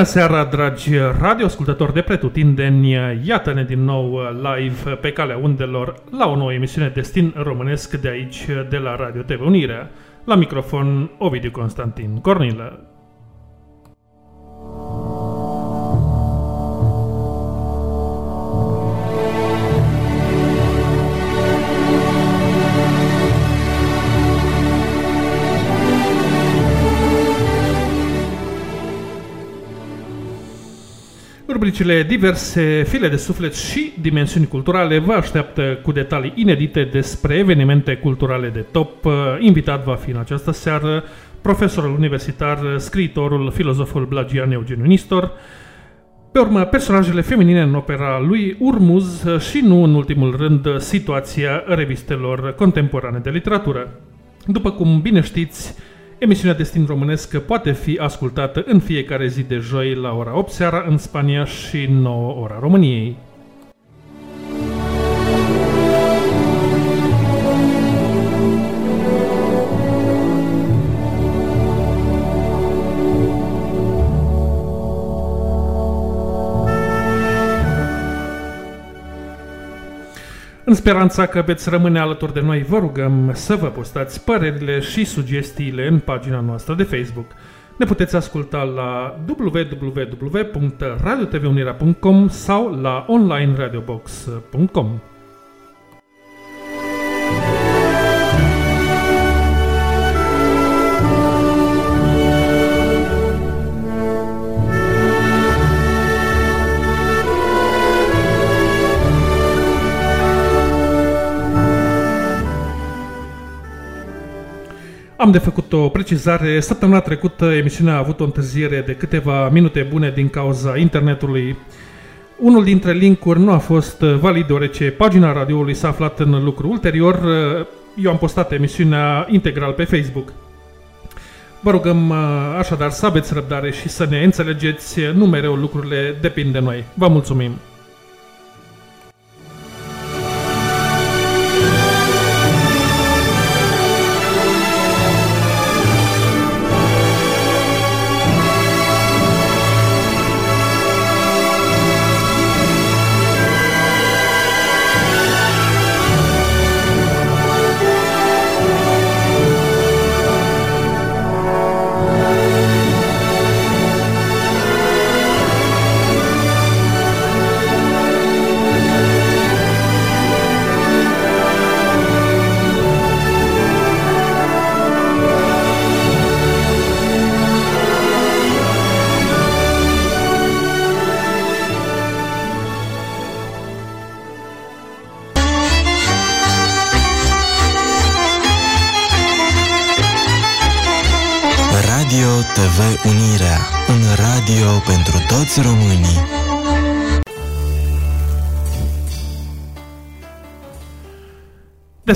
Bună seara, dragi radioascultători de pretutindeni! Iată-ne din nou live pe calea undelor la o nouă emisiune Destin Românesc de aici, de la Radio TV Unirea. La microfon, Ovidiu Constantin Cornilă. Rubricile diverse, file de suflet și dimensiuni culturale vă așteaptă cu detalii inedite despre evenimente culturale de top. Invitat va fi în această seară profesorul universitar, scriitorul, filozoful Blagian Eugeniu Nistor, pe urmă, personajele feminine în opera lui Urmuz și nu în ultimul rând situația revistelor contemporane de literatură. După cum bine știți, Emisiunea Destin Românesc poate fi ascultată în fiecare zi de joi la ora 8 seara în Spania și 9 ora României. În speranța că veți rămâne alături de noi, vă rugăm să vă postați părerile și sugestiile în pagina noastră de Facebook. Ne puteți asculta la www.radiotvunirea.com sau la onlineradiobox.com. Am de făcut o precizare. Săptămâna trecută emisiunea a avut o întârziere de câteva minute bune din cauza internetului. Unul dintre linkuri nu a fost valid deoarece pagina radioului s-a aflat în lucru ulterior. Eu am postat emisiunea integral pe Facebook. Vă rugăm așadar să aveți răbdare și să ne înțelegeți, nu mereu lucrurile depind de noi. Vă mulțumim!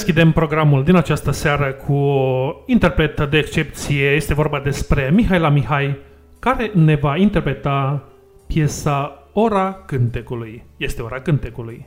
Deschidem programul din această seară cu o interpretă de excepție. Este vorba despre Mihaela Mihai, care ne va interpreta piesa Ora Cântecului. Este Ora Cântecului.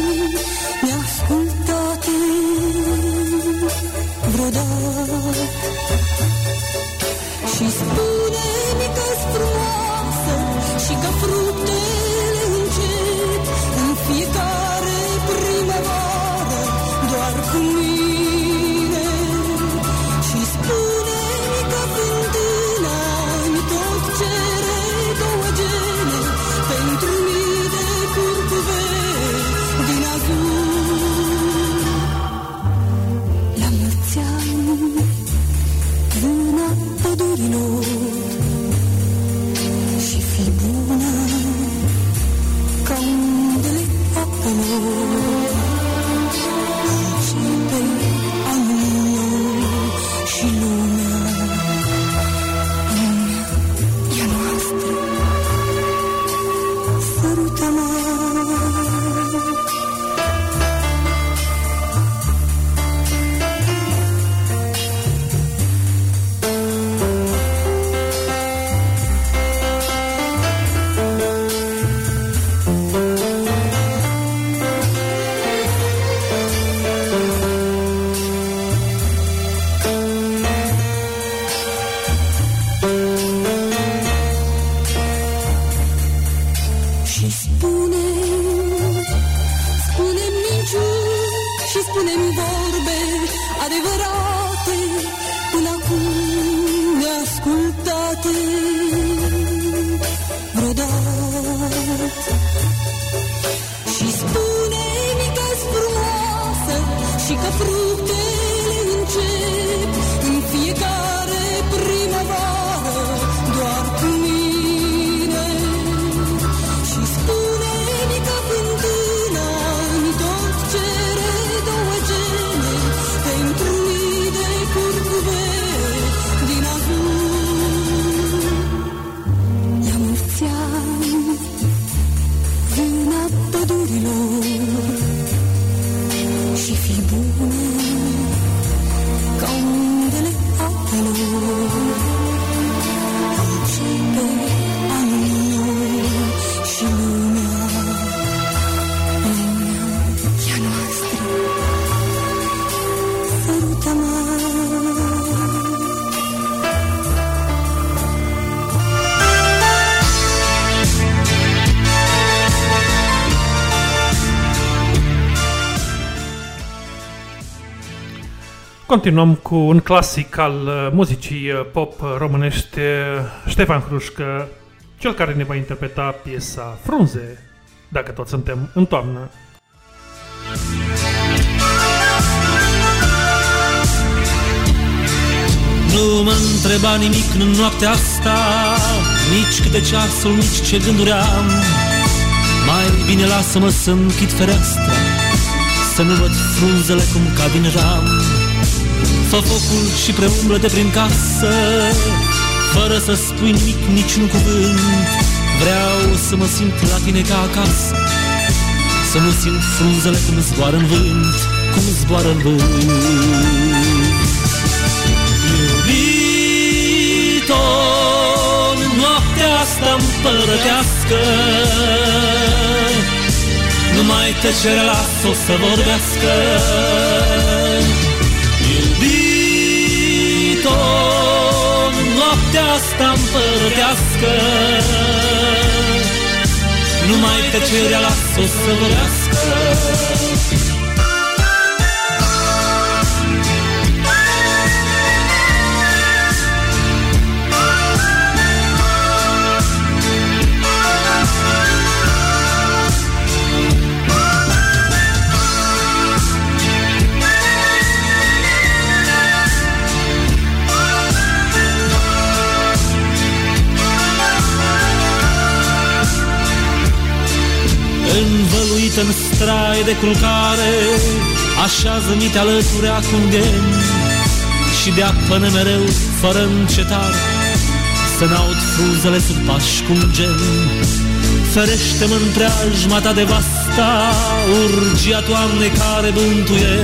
Continuăm cu un clasic al uh, muzicii uh, pop românești, uh, Ștefan Hrușcă, cel care ne va interpreta piesa Frunze, dacă toți suntem în toamnă. Nu mă întreba nimic în noaptea asta Nici câte ceasul, nici ce gânduri am Mai bine lasă-mă să închid fereastra Să nu văd frunzele cum cad din ram Fă focul și preumblă de prin casă. Fără să spui nimic, nici un cuvânt Vreau să mă simt la tine ca acasă. Să nu simt frunzele cum zboară în vânt Cum zboară în vânt. Iubito, noaptea asta împărătească Numai tăcerea las-o să vorbească asta împărătească. Numai tăcerea las-o să vorbească Învăluit în strai de culcare Așează-mi te alături acum Și de până mereu, fără încetare Să n-aud frunzele sub pași cum gen. Ferește-mă întreajma ta de vasta Urgia toamne care bântuie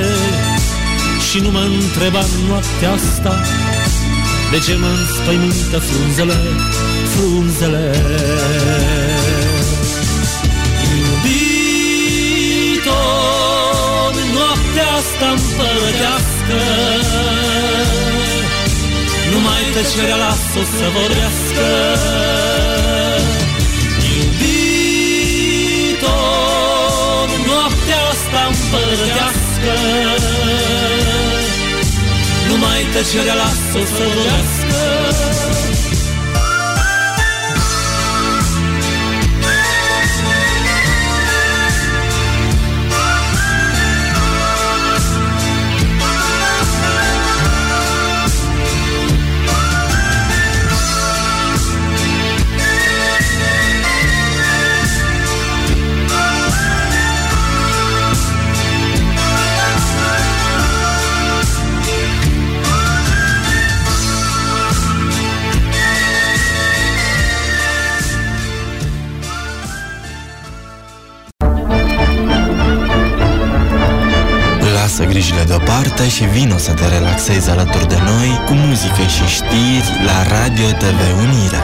Și nu mă întreba noaptea asta De ce mă înspăimântă frunzele, frunzele asta împărătească. Numai tăcerea las-o să vorbească. Iubito, noaptea asta împărătească. Numai tăcerea las-o să vorbească grijile deoparte și vino să te relaxezi alături de noi cu muzică și știri la Radio TV Unirea.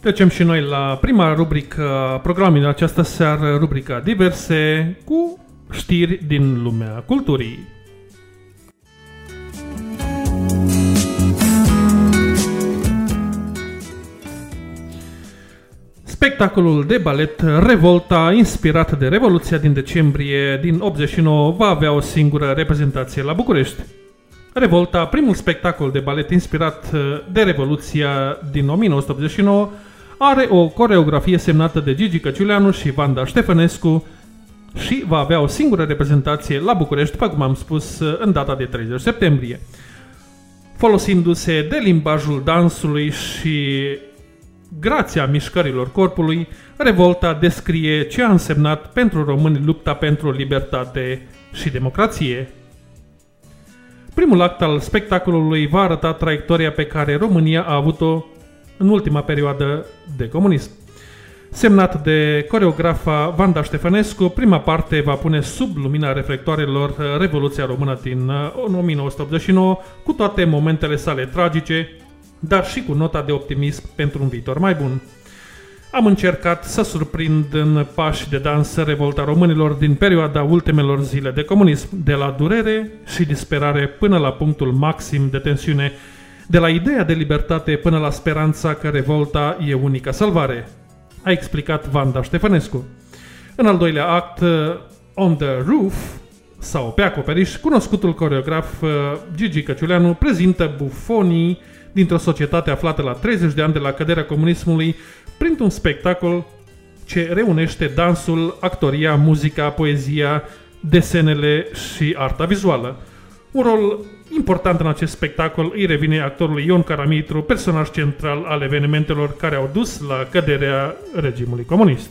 Trecem și noi la prima rubrică programului din această seară, rubrica diverse, cu știri din lumea culturii. Spectacolul de balet Revolta, inspirat de Revoluția din decembrie din 89, va avea o singură reprezentație la București. Revolta, primul spectacol de balet inspirat de Revoluția din 1989, are o coreografie semnată de Gigi Căciuleanu și Vanda Ștefănescu și va avea o singură reprezentație la București, după cum am spus, în data de 30 septembrie. Folosindu-se de limbajul dansului și grația mișcărilor corpului, revolta descrie ce a însemnat pentru români lupta pentru libertate și democrație. Primul act al spectacolului va arăta traiectoria pe care România a avut-o în ultima perioadă de comunism. semnat de coreografa Vanda Ștefănescu. Prima parte va pune sub lumina reflectoarelor Revoluția Română din 1989, uh, cu toate momentele sale tragice, dar și cu nota de optimism pentru un viitor mai bun. Am încercat să surprind în pași de dans revolta românilor din perioada ultimelor zile de comunism, de la durere și disperare până la punctul maxim de tensiune, de la ideea de libertate până la speranța că revolta e unica salvare, a explicat Vanda Ștefănescu. În al doilea act, On the Roof, sau pe acoperiș, cunoscutul coreograf uh, Gigi Căciuleanu prezintă bufonii dintr-o societate aflată la 30 de ani de la căderea comunismului printr-un spectacol ce reunește dansul, actoria, muzica, poezia, desenele și arta vizuală. Un rol important în acest spectacol îi revine actorului Ion Caramitru, personaj central al evenimentelor care au dus la căderea regimului comunist.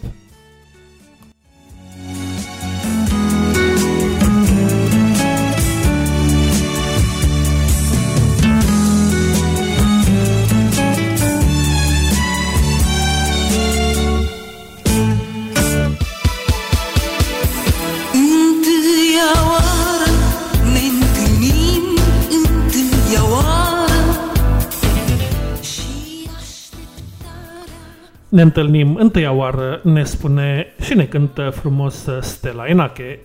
Ne întâlnim întâia oară, ne spune și ne cântă frumos Stella Enache,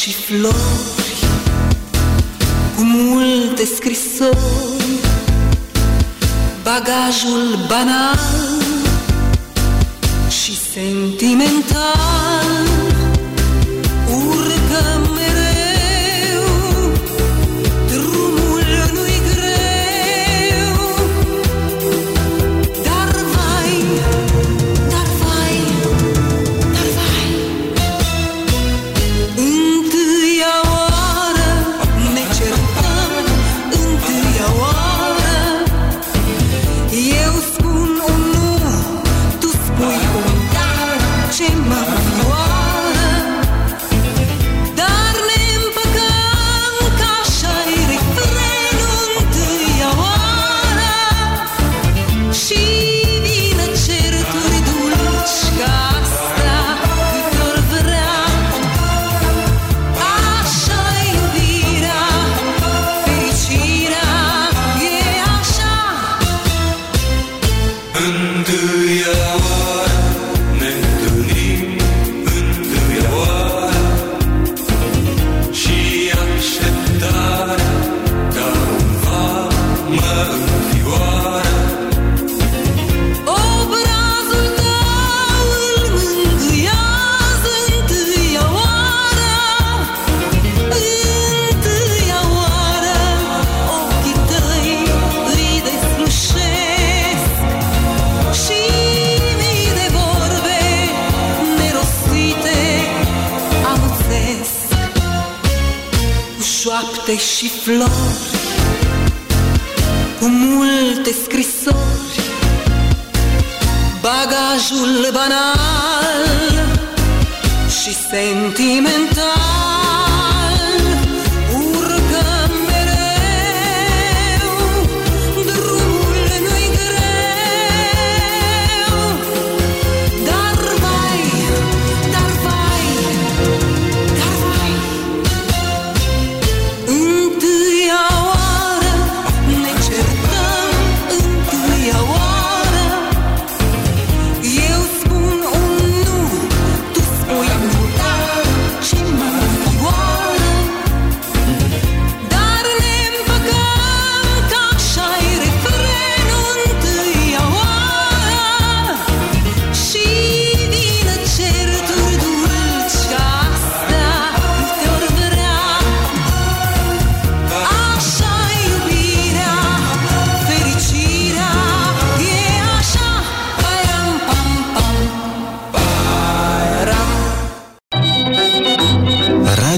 și flori Cu multe scrisori Bagajul banal și sentimental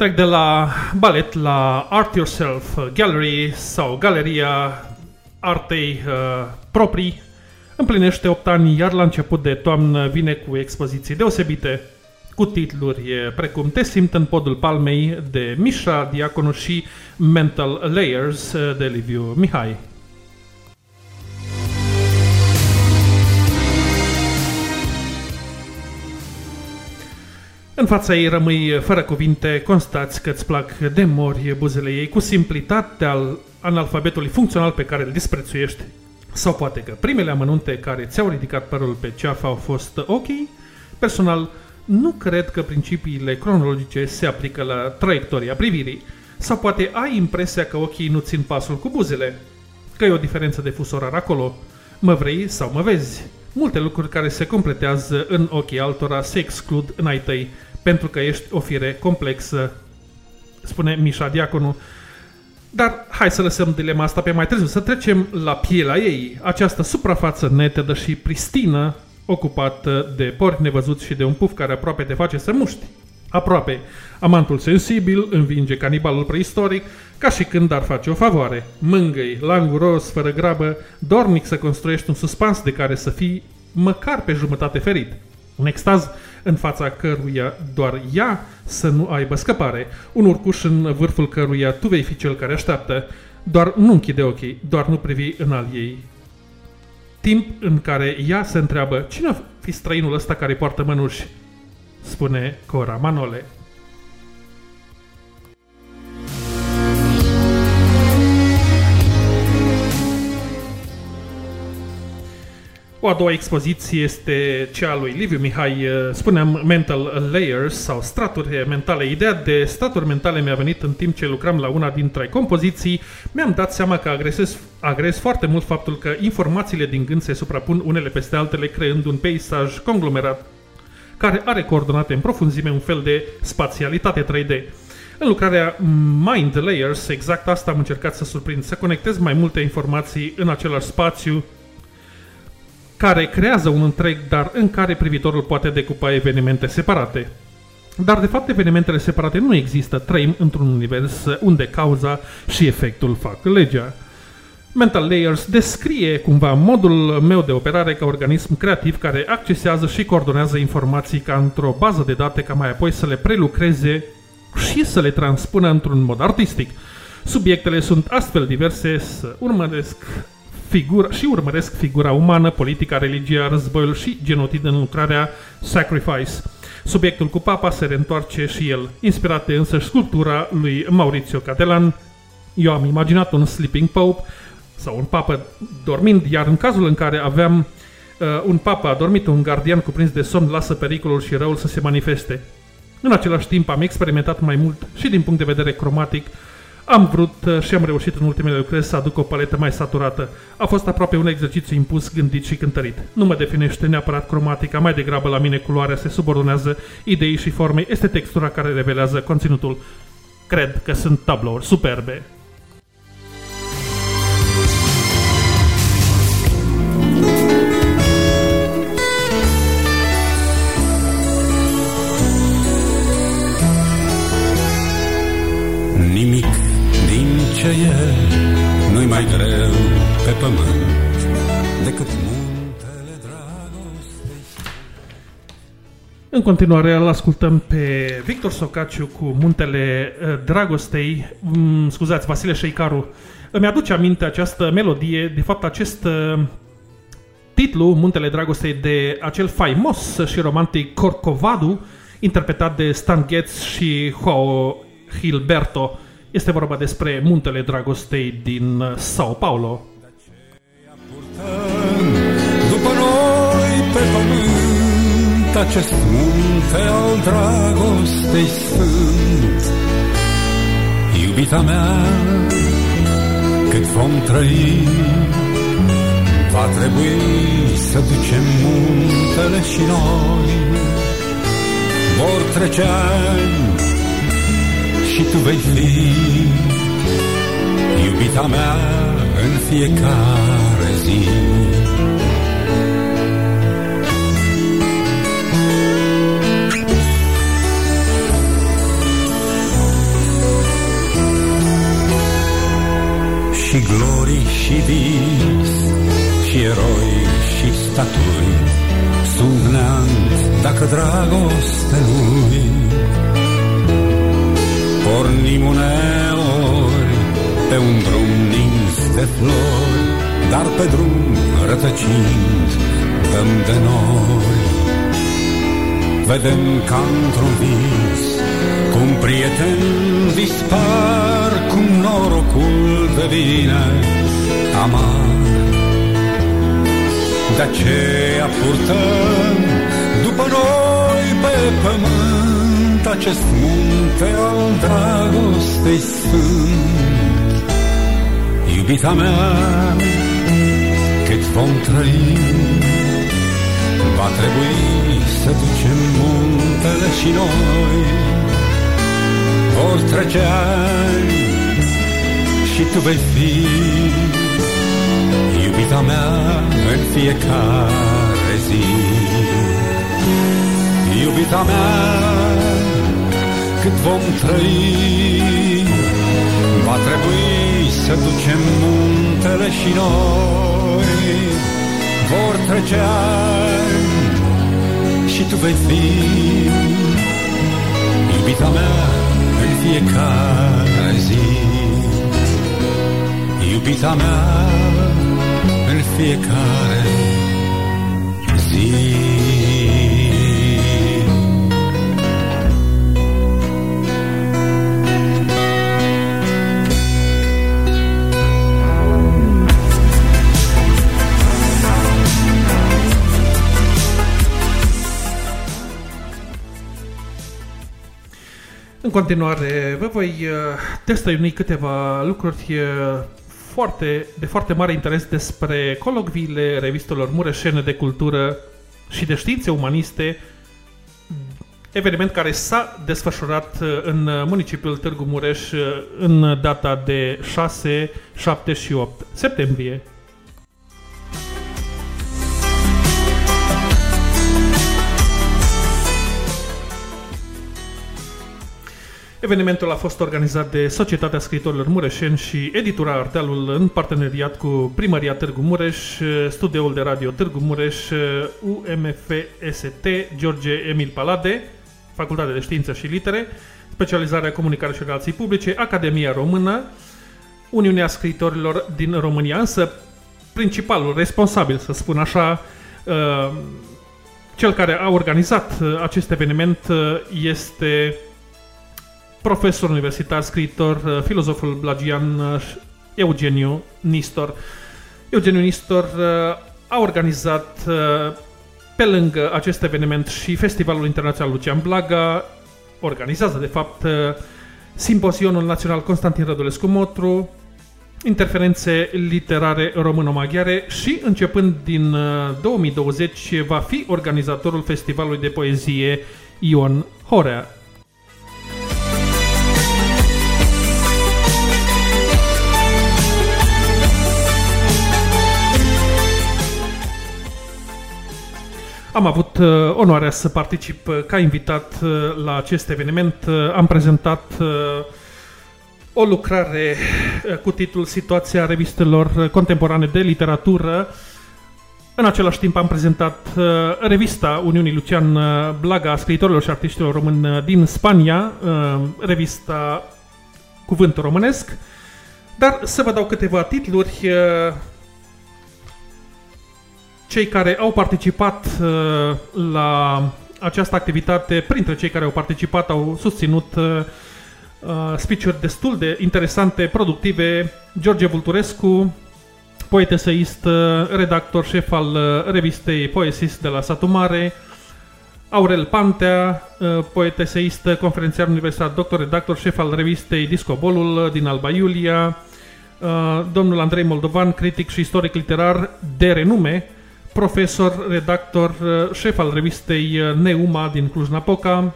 Trec de la balet la Art Yourself Gallery sau Galeria Artei uh, Proprii. Împlinește 8 ani, iar la început de toamnă vine cu expoziții deosebite, cu titluri precum Te simt în podul palmei de Mișa Diaconu și Mental Layers de Liviu Mihai. În fața ei rămâi fără cuvinte, constați că îți plac de mori buzele ei cu simplitatea al analfabetului funcțional pe care îl disprețuiești. Sau poate că primele amănunte care ți-au ridicat părul pe ceafă au fost ok. Personal, nu cred că principiile cronologice se aplică la traiectoria privirii. Sau poate ai impresia că ochii nu țin pasul cu buzele, că e o diferență de fusorar acolo. Mă vrei sau mă vezi? Multe lucruri care se completează în ochii altora se exclud în ai tăi pentru că ești o fire complexă, spune Mișa Diaconu. Dar hai să lăsăm dilema asta pe mai târziu, să trecem la pielea ei, această suprafață netedă și pristină, ocupată de pori nevăzuți și de un puf care aproape te face să muști. Aproape. Amantul sensibil învinge canibalul preistoric ca și când ar face o favoare. Mângâi, languros, fără grabă, dornic să construiești un suspans de care să fii măcar pe jumătate ferit. Un extaz în fața căruia doar ea să nu aibă scăpare, un urcuș în vârful căruia tu vei fi cel care așteaptă, doar nu închide ochii, doar nu privi în al ei. Timp în care ea se întreabă, cine fi străinul ăsta care poartă mănuși? Spune Cora Manole. O a doua expoziție este cea a lui Liviu Mihai, spuneam Mental Layers sau straturi mentale. Ideea de straturi mentale mi-a venit în timp ce lucram la una dintre compoziții. Mi-am dat seama că agresez, agres foarte mult faptul că informațiile din gând se suprapun unele peste altele, creând un peisaj conglomerat care are coordonate în profunzime un fel de spațialitate 3D. În lucrarea Mind Layers, exact asta am încercat să surprind, să conectez mai multe informații în același spațiu, care creează un întreg, dar în care privitorul poate decupa evenimente separate. Dar de fapt evenimentele separate nu există, trăim într-un univers unde cauza și efectul fac legea. Mental Layers descrie cumva modul meu de operare ca organism creativ care accesează și coordonează informații ca într-o bază de date ca mai apoi să le prelucreze și să le transpună într-un mod artistic. Subiectele sunt astfel diverse să urmăresc figura, și urmăresc figura umană, politica, religia, războiul și genocid în lucrarea Sacrifice. Subiectul cu papa se reîntoarce și el, inspirat de însăși sculptura lui Maurizio Catelan. Eu am imaginat un sleeping pope sau un papă dormind, iar în cazul în care aveam uh, un papă adormit, un gardian cuprins de somn lasă pericolul și răul să se manifeste. În același timp am experimentat mai mult și din punct de vedere cromatic am vrut uh, și am reușit în ultimele lucrări să aduc o paletă mai saturată. A fost aproape un exercițiu impus, gândit și cântărit. Nu mă definește neapărat cromatica, mai degrabă la mine culoarea se subordonează ideii și formei, este textura care revelează conținutul. Cred că sunt tablouri superbe. Ce e nu mai greu pe pământ decât muntele dragostei. În continuare îl ascultăm pe Victor Socaciu cu Muntele uh, Dragostei. Mm, scuzați, Vasile Șeicaru. Îmi aduce aminte această melodie, de fapt acest uh, titlu, Muntele Dragostei, de acel faimos și romantic Corcovado, interpretat de Stan Getz și Joao Gilberto. Este vorba despre muntele dragostei din uh, Sao Paulo. După noi pe pământ acest munte al dragostei sfânt Iubita mea, cât vom trăi, va trebui să ducem muntele și noi. Vor trece ani și tu vei fi iubita mea în fiecare zi. și glorii și vis și eroi și statui sunt neant dacă dragoste lui pornim uneori pe un drum nins de flori dar pe drum rătăcind dăm de noi vedem ca într-un vis cum prieteni dispar, cum norocul devine amar. De aceea purtăm după noi pe pământ acest munte al dragostei sfânt. Iubita mea, cât vom trăi, va trebui să ducem muntele și noi vor trece ani și tu vei fi iubita mea în fiecare zi. Iubita mea, cât vom trăi, va trebui să ducem muntele și noi. Vor trece ani și tu vei fi iubita mea fiecare zi. Iubita mea în fiecare zi În continuare, vă voi uh, testăiuni câteva lucruri uh, foarte, de foarte mare interes despre colocviile revistelor mureșene de cultură și de științe umaniste, eveniment care s-a desfășurat uh, în municipiul Târgu Mureș în data de 6, 7 și 8 septembrie Evenimentul a fost organizat de Societatea Scriitorilor Mureșeni și Editura Artealul în parteneriat cu Primăria Târgu Mureș, Studioul de Radio Târgu Mureș, UMFST, George Emil Palade, Facultatea de Știință și Litere, Specializarea Comunicare și Relații Publice, Academia Română, Uniunea Scriitorilor din România, însă principalul responsabil, să spun așa, uh, cel care a organizat uh, acest eveniment uh, este profesor universitar, scriitor, uh, filozoful blagian uh, Eugeniu Nistor. Eugeniu Nistor uh, a organizat pe lângă acest eveniment și Festivalul Internațional Lucian Blaga, organizează de fapt Simpozionul Național Constantin Rădulescu Motru, interferențe literare româno-maghiare și începând din 2020 va fi organizatorul Festivalului de Poezie Ion Horea. Am avut uh, onoarea să particip uh, ca invitat uh, la acest eveniment. Uh, am prezentat uh, o lucrare uh, cu titlul Situația revistelor uh, contemporane de literatură. În același timp am prezentat uh, revista Uniunii Lucian uh, Blaga, scriitorilor și artiștilor români uh, din Spania, uh, revista Cuvântul Românesc. Dar să vă dau câteva titluri uh, cei care au participat uh, la această activitate, printre cei care au participat, au susținut uh, uh, speech-uri destul de interesante, productive. George Vulturescu, poet eseist, redactor șef al revistei Poesis de la Satu Mare, Aurel Pantea, uh, poet eseist, conferențiar universitar, doctor, redactor, șef al revistei Discobolul uh, din Alba Iulia, uh, domnul Andrei Moldovan, critic și istoric literar de renume, profesor, redactor, șef al revistei Neuma din Cluj-Napoca,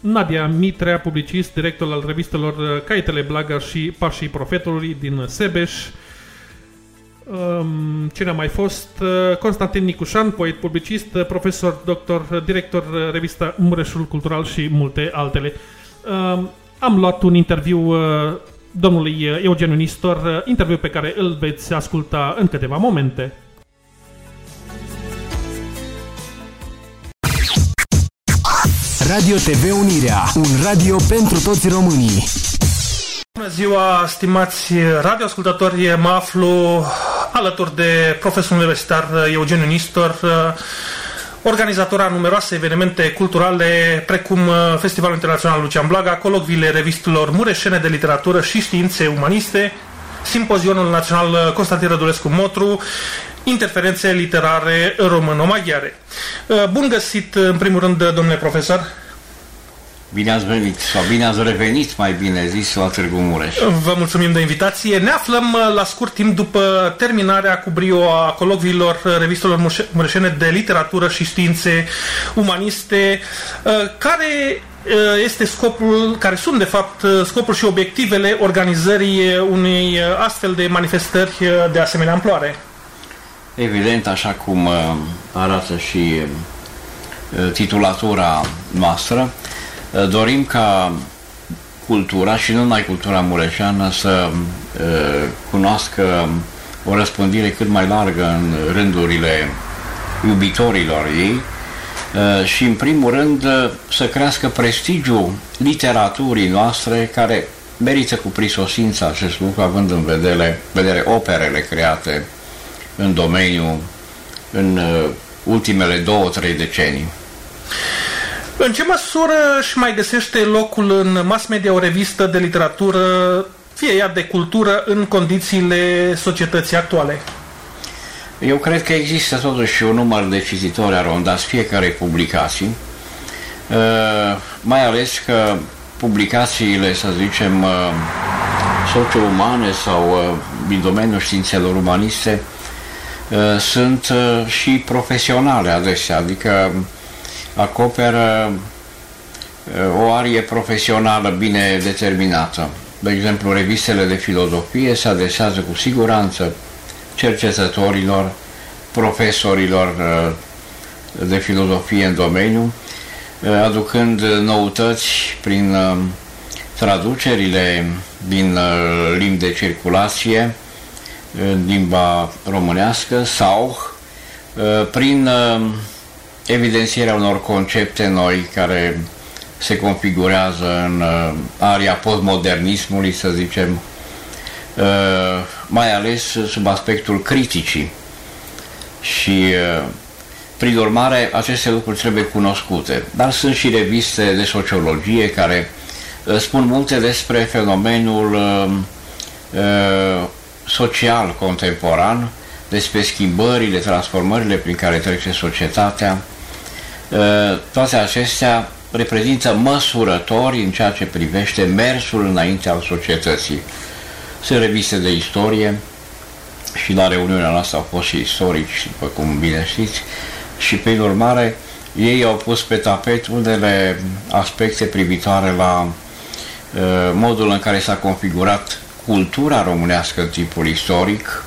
Nadia Mitrea, publicist, director al revistelor Caitele Blaga și Pașii Profetului din Sebeș, Um, cine a mai fost? Uh, Constantin Nicușan, poet publicist, uh, profesor, doctor, director uh, revista Mureșul Cultural și multe altele. Um, am luat un interviu domnului Eugeniu Nistor, interviu pe care îl veți asculta în câteva momente. Radio TV Unirea, un radio pentru toți românii. Bună ziua, stimați radioascultători, mă aflu alături de profesorul universitar Eugeniu Nistor, organizator a numeroase evenimente culturale, precum Festivalul Internațional Lucian Blaga, colocviile revistelor Mureșene de Literatură și Științe Umaniste, Simpozionul Național Constantin Rădulescu Motru, interferențe literare româno-maghiare. Bun găsit, în primul rând, domnule profesor! Bine ați venit, sau bine ați revenit, mai bine zis, la Târgu Mureș. Vă mulțumim de invitație. Ne aflăm uh, la scurt timp după terminarea cu brio a colocviilor uh, revistelor mureșene de literatură și științe umaniste, uh, care este scopul, care sunt de fapt scopul și obiectivele organizării unei astfel de manifestări de asemenea amploare. Evident, așa cum arată și titulatura noastră, Eh, dorim ca cultura și nu numai cultura mureșeană să uh, cunoască o răspândire cât mai largă în rândurile iubitorilor ei uh, și în primul rând să crească prestigiul literaturii noastre care merită cu prisosință acest lucru având în vedere, vedere operele create în domeniu în uh, ultimele două, trei decenii. În ce măsură își mai găsește locul în mass media o revistă de literatură, fie ea de cultură, în condițiile societății actuale? Eu cred că există totuși un număr de cititori arondați fiecare publicații, uh, mai ales că publicațiile, să zicem, uh, socio-umane sau uh, din domeniul științelor umaniste sunt și profesionale adesea, adică acoperă uh, o arie profesională bine determinată. De exemplu, revistele de filozofie se adresează cu siguranță cercetătorilor, profesorilor uh, de filozofie în domeniu, uh, aducând noutăți prin traducerile din limbi de circulație în limba românească sau prin evidențierea unor concepte noi care se configurează în uh, aria postmodernismului, să zicem, uh, mai ales sub aspectul criticii. Și, uh, prin urmare, aceste lucruri trebuie cunoscute. Dar sunt și reviste de sociologie care uh, spun multe despre fenomenul uh, uh, social contemporan, despre schimbările, transformările prin care trece societatea, Uh, toate acestea reprezintă măsurători în ceea ce privește mersul înainte al societății. Sunt reviste de istorie și la reuniunea noastră au fost și istorici, după cum bine știți, și prin urmare ei au pus pe tapet unele aspecte privitoare la uh, modul în care s-a configurat cultura românească în timpul istoric,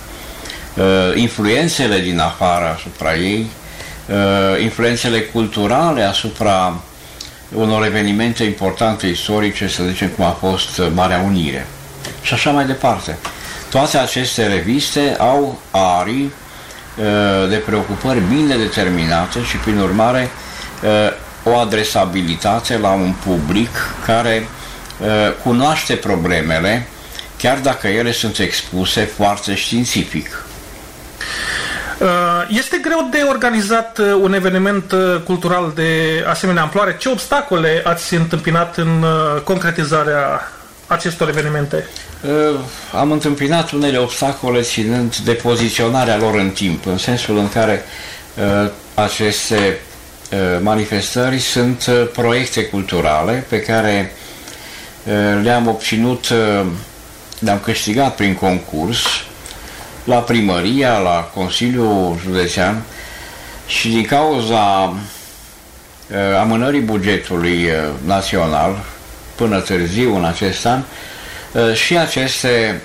uh, influențele din afară asupra ei, uh, influențele culturale asupra unor evenimente importante istorice, să zicem cum a fost Marea Unire. Și așa mai departe. Toate aceste reviste au arii uh, de preocupări bine determinate și, prin urmare, uh, o adresabilitate la un public care uh, cunoaște problemele, chiar dacă ele sunt expuse foarte științific. Uh, este greu de organizat uh, un eveniment uh, cultural de asemenea amploare. Ce obstacole ați întâmpinat în concretizarea acestor evenimente? Am întâmpinat unele obstacole ținând de poziționarea lor în timp, în sensul în care aceste manifestări sunt proiecte culturale pe care le-am obținut, le-am câștigat prin concurs la primăria, la Consiliul Județean și din cauza amânării bugetului național până târziu în acest an, și aceste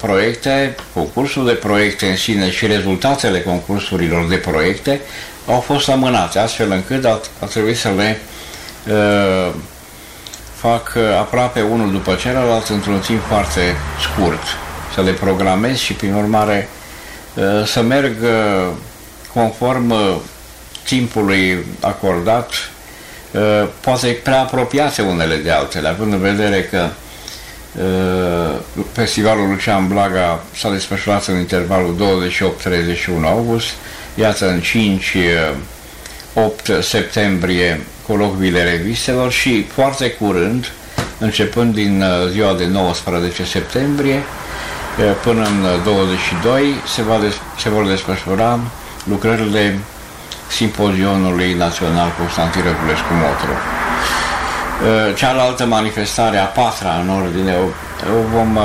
proiecte, concursul de proiecte în sine și rezultatele concursurilor de proiecte au fost amânate, astfel încât a, a trebuit să le uh, fac aproape unul după celălalt într-un timp foarte scurt, să le programez și prin urmare uh, să merg uh, conform uh, timpului acordat, uh, poate prea apropiate unele de altele, având în vedere că uh, Festivalul Lucian Blaga s-a desfășurat în intervalul 28-31 august, iată în 5 8 septembrie colocviile revistelor și foarte curând, începând din uh, ziua de 19 septembrie uh, până în 22, se, va des, se vor desfășura lucrările Simpozionului Național Constantin Răgulescu Motru. Uh, cealaltă manifestare, a patra în ordine, o vom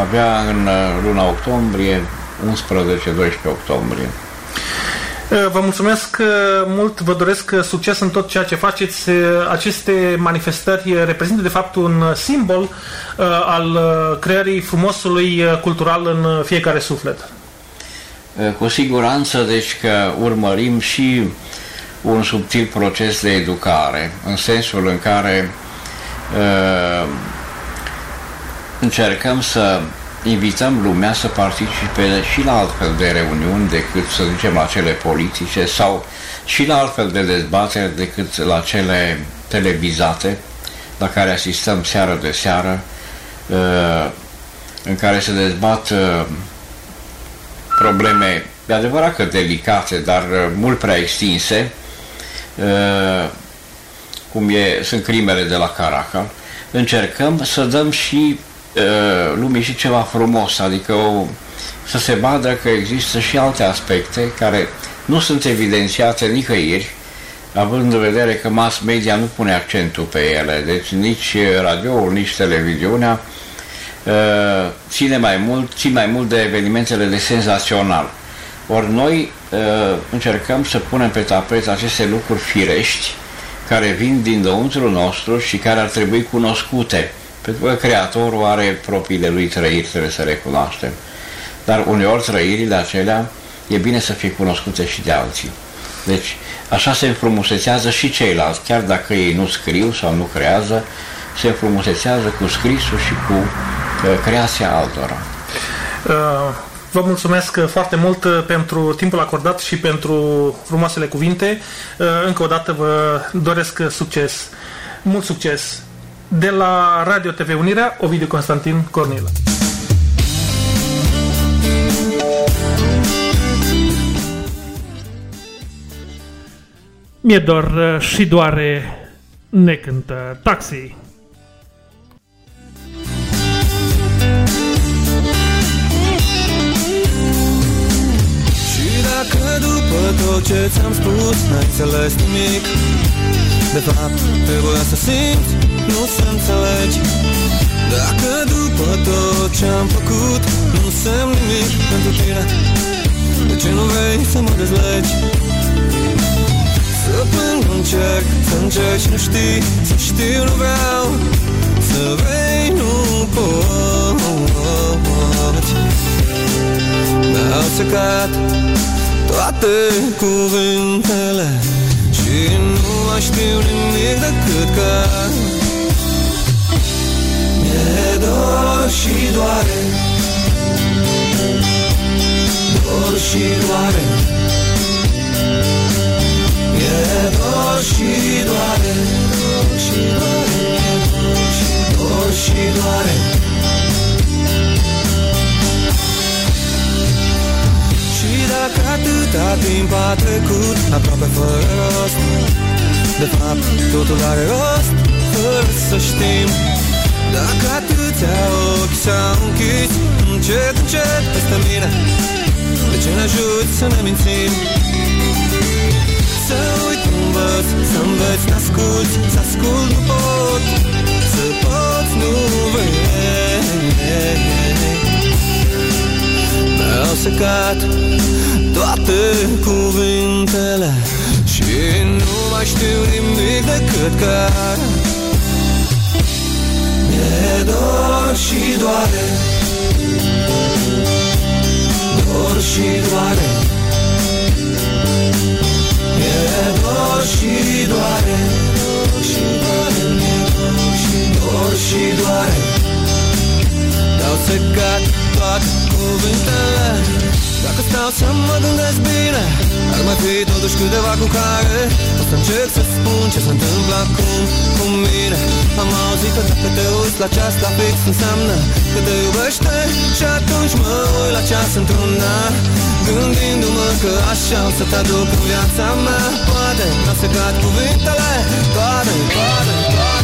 avea în luna octombrie, 11-12 octombrie. Eh, vă mulțumesc eh, mult, vă doresc eh, succes în tot ceea ce faceți. Aceste manifestări reprezintă de fapt un simbol al creării frumosului cultural în fiecare suflet. Cu siguranță, deci că urmărim și un subtil proces de educare, în sensul în care uh, încercăm să invităm lumea să participe și la altfel de reuniuni decât, să zicem, la cele politice sau și la altfel de dezbateri decât la cele televizate, la care asistăm seară de seară, uh, în care se dezbat uh, probleme, de adevărat că delicate, dar uh, mult prea extinse, cum e, sunt crimele de la Caracal, încercăm să dăm și Uh, lumii și ceva frumos, adică o, să se vadă că există și alte aspecte care nu sunt evidențiate nicăieri, având în vedere că mass media nu pune accentul pe ele, deci nici radio, nici televiziunea uh, ține mai mult, țin mai mult de evenimentele de senzațional. Ori noi uh, încercăm să punem pe tapet aceste lucruri firești care vin din dăuntru nostru și care ar trebui cunoscute pentru că Creatorul are propriile lui trăiri, trebuie să recunoaștem. Dar uneori trăirile acelea e bine să fie cunoscute și de alții. Deci, așa se înfrumusețează și ceilalți, chiar dacă ei nu scriu sau nu creează, se înfrumusețează cu scrisul și cu uh, creația altora. Uh, vă mulțumesc foarte mult pentru timpul acordat și pentru frumoasele cuvinte. Uh, încă o dată vă doresc succes. Mult succes! De la Radio TV Unirea, Ovidiu Constantin Cornilă. Mi-e dor uh, și doare ne cântă taxi. Și dacă după tot ce ți-am spus n-ai înțeles nimic De fapt, trebuia să simți nu să înțelegi. Dacă după tot ce-am făcut Nu semn nimic pentru tine De ce nu vrei să mă dezlegi? Să plâng, nu încerc, să încerci, nu știi Să știu, nu vreau. Să vrei, nu poți. Mi-au secat toate cuvintele Și nu mai știu nimic decât că E dor și doare. Dor și doare. E dor și doare. Dor și doare. Dor și doare Și dacă atâta timp a trecut Aproape fără rost De fapt, totul are rost Fără să știm. Dacă atâția ochi s-au închis Încet, încet peste mine. De ce ne ajut să ne mințim? Să uit învăț, să învăț, să asculti Să ascult nu pot, să pot nu vei Vreau să cad toate cuvintele Și nu mai știu nimic decât că Mi-e dor și doare. Dor și doare. Mi-e dor și doare. Dor și doare. Dor și doare Vreau să cad toate cuvintele. Dacă stau să mă gândesc bine Ar mai fi totuși câteva cu care O să încerc să spun ce se întâmplă acum cu mine. Am auzit că dacă te uiți la ceas la fix înseamnă Că te iubește. Și atunci mă uit la ceas într-una Gândindu-mă că așa o să te aduc în viața mea. Poate ca să cad cuvintele Toate, toate, toate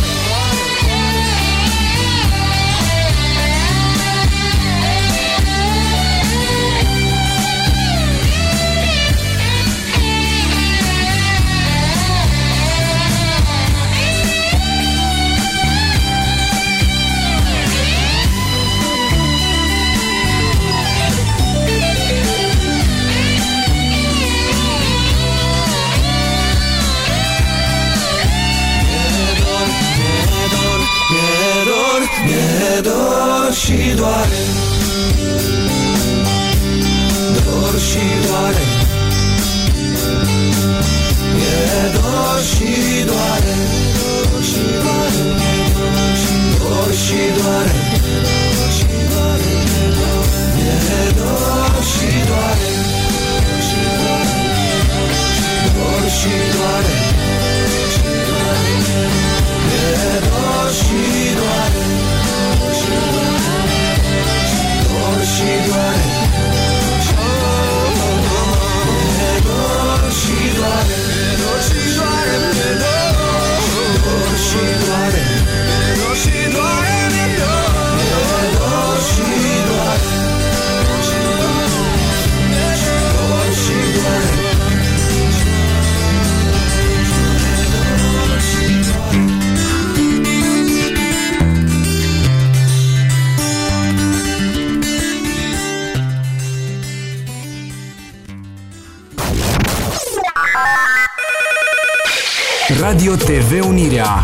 Radio TV Unirea.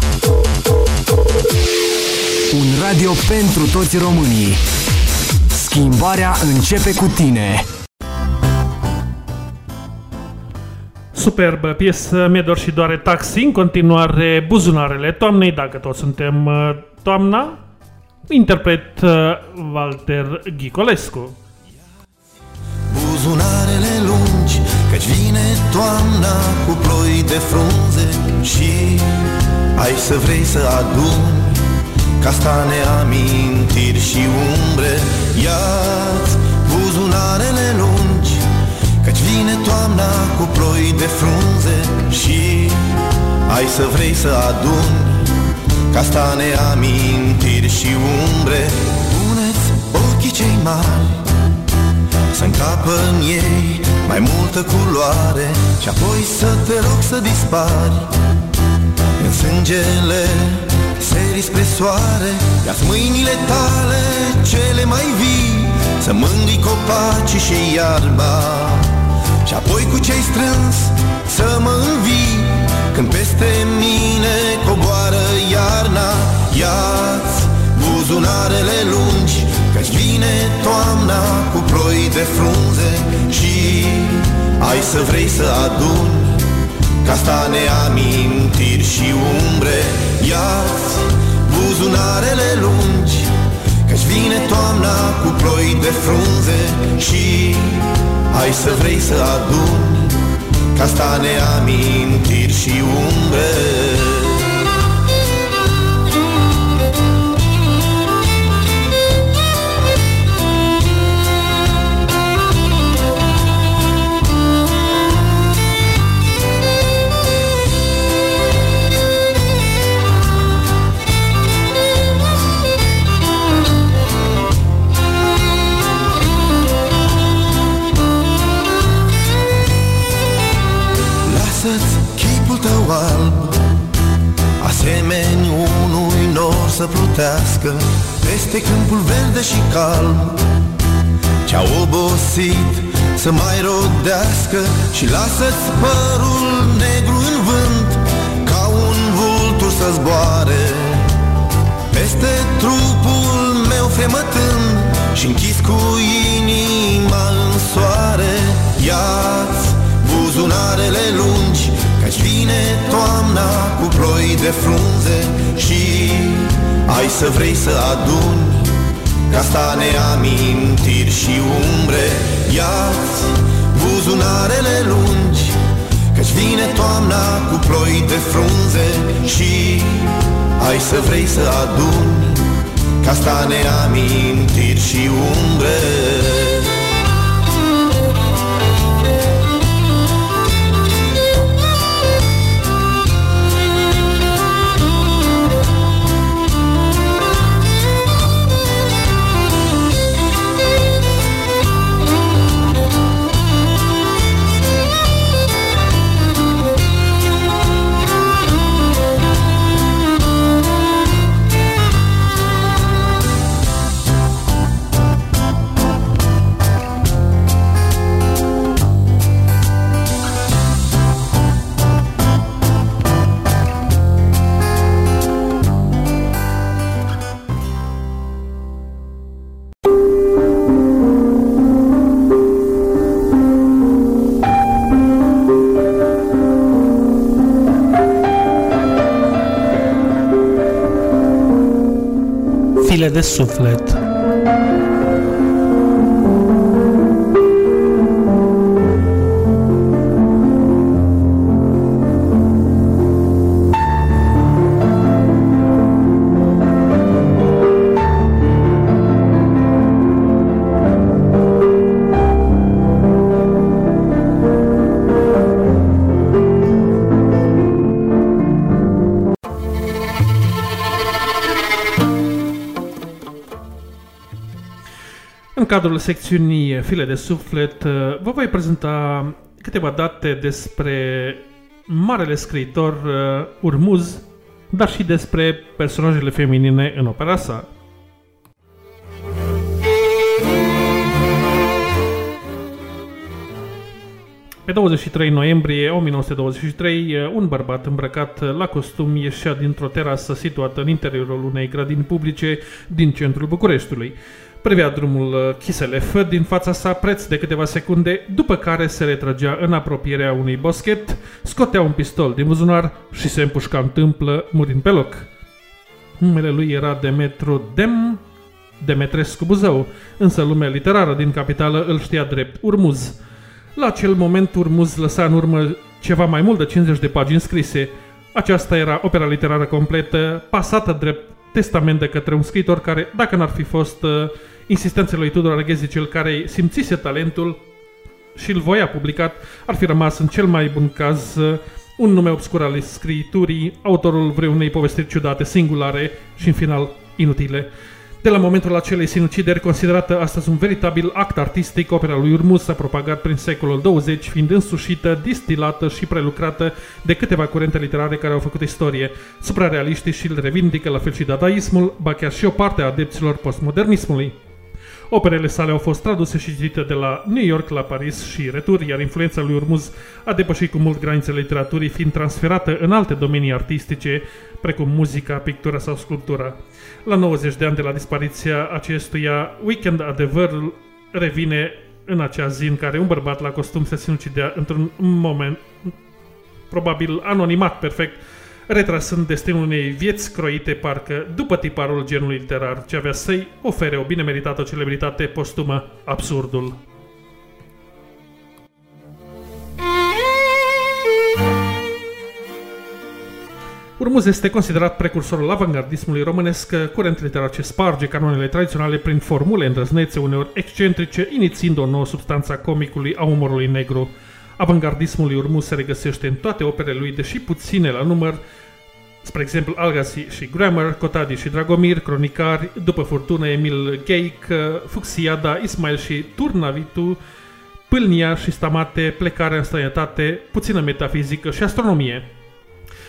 Un radio pentru toți românii. Schimbarea începe cu tine. Superbă piesă, mi-e dor și doare taxi, în continuare buzunarele toamnei, dacă toți suntem uh, toamna, interpret uh, Walter Ghicolescu. Buzunarele lungi, căci vine toamna cu ploi de frunze Și ai să vrei să aduni castane, amintiri și umbre. Ia-ți buzunarele lungi, căci vine toamna cu ploi de frunze. Și ai să vrei să aduni castane, amintiri și umbre. Puneți ochii cei mari să încapă în ei mai multă culoare Și apoi să te rog să dispari. În sângele serii spre soare ia mâinile tale cele mai vii Să mângâi copacii și iarba. Și apoi cu cei strâns să mă învii Când peste mine coboară iarna. Ia-ți buzunarele lungi Căci vine toamna cu ploi de frunze Și ai să vrei să aduni Castane, amintiri și umbre. Ia-ți buzunarele lungi Căci vine toamna cu ploi de frunze Și ai să vrei să aduni Castane, amintiri și umbre Peste câmpul verde și calm. Ce-a obosit să mai rodească Și lasă-ți părul negru în vânt Ca un vultur să zboare. Peste trupul meu fremătând și închis cu inima în soare Ia-ți buzunarele lungi Căci vine toamna cu ploi de frunze Și ai să vrei să aduni Castane, amintiri și umbre. Ia-ți buzunarele lungi Căci vine toamna cu ploi de frunze. Și ai să vrei să aduni Castane, amintiri și umbre de suflet cadrul secțiunii File de Suflet uh, vă voi prezenta câteva date despre marele scriitor uh, Urmuz, dar și despre personajele feminine în opera sa. Pe 23 noiembrie 1923, uh, un bărbat îmbrăcat la costum ieșea dintr-o terasă situată în interiorul unei grădini publice din centrul Bucureștiului. Privea drumul uh, Chiselef din fața sa preț de câteva secunde, după care se retrăgea în apropierea unui boschet, scotea un pistol din buzunar și se împușca în tâmplă, murind pe loc. Numele lui era Demetru Dem Demetrescu Buzău, însă lumea literară din capitală îl știa drept Urmuz. La acel moment Urmuz lăsa în urmă ceva mai mult de 50 de pagini scrise. Aceasta era opera literară completă, pasată drept testament de către un scriitor care, dacă n-ar fi fost uh, insistențele lui Tudor Arghezi, cel care simțise talentul și îl voia publicat, ar fi rămas în cel mai bun caz uh, un nume obscur al scriturii, autorul vreunei povestiri ciudate, singulare și în final inutile. De la momentul acelei sinucideri, considerată astăzi un veritabil act artistic, opera lui Urmus s-a propagat prin secolul 20, fiind însușită, distilată și prelucrată de câteva curente literare care au făcut istorie. Suprarealiștii și îl revindică la fel și dadaismul, ba chiar și o parte a adepților postmodernismului. Operele sale au fost traduse și citite de la New York la Paris și retur, iar influența lui Urmuz a depășit cu mult granițele literaturii, fiind transferată în alte domenii artistice, precum muzica, pictura sau sculptura. La 90 de ani de la dispariția acestuia, Weekend Adevărul revine în acea zi în care un bărbat la costum se sinucidea într-un moment probabil anonimat perfect, retrasând destinul unei vieți croite parcă după tiparul genului literar ce avea să-i ofere o bine meritată celebritate postumă, absurdul. Urmuz este considerat precursorul avangardismului românesc, curent literar ce sparge canonele tradiționale prin formule îndrăznețe, uneori excentrice, inițiind o nouă substanță a comicului a umorului negru. Avangardismul lui Urmuz se regăsește în toate operele lui, deși puține la număr, spre exemplu Algasi și Grammar, Cotadi și Dragomir, Cronicari, După furtună, Emil Geic, Fuxiada, Ismail și Turnavitu, Pâlnia și Stamate, Plecarea în străinătate, Puțină metafizică și astronomie.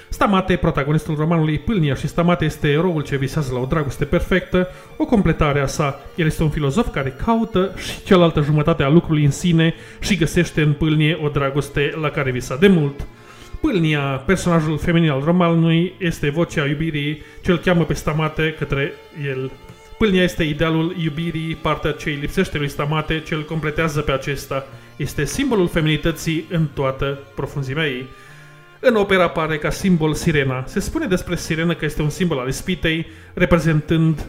Stamate, protagonistul romanului Pâlnia și Stamate este eroul ce visează la o dragoste perfectă, o completare a sa. El este un filozof care caută și cealaltă jumătate a lucrului în sine și găsește în Pâlnie o dragoste la care visa de mult. Pâlnia, personajul feminin al romanului, este vocea iubirii ce îl cheamă pe Stamate către el. Pâlnia este idealul iubirii, partea ce îi lipsește lui Stamate, ce îl completează pe acesta. Este simbolul feminității în toată profunzimea ei. În opera apare ca simbol sirena. Se spune despre sirenă că este un simbol al ispitei, reprezentând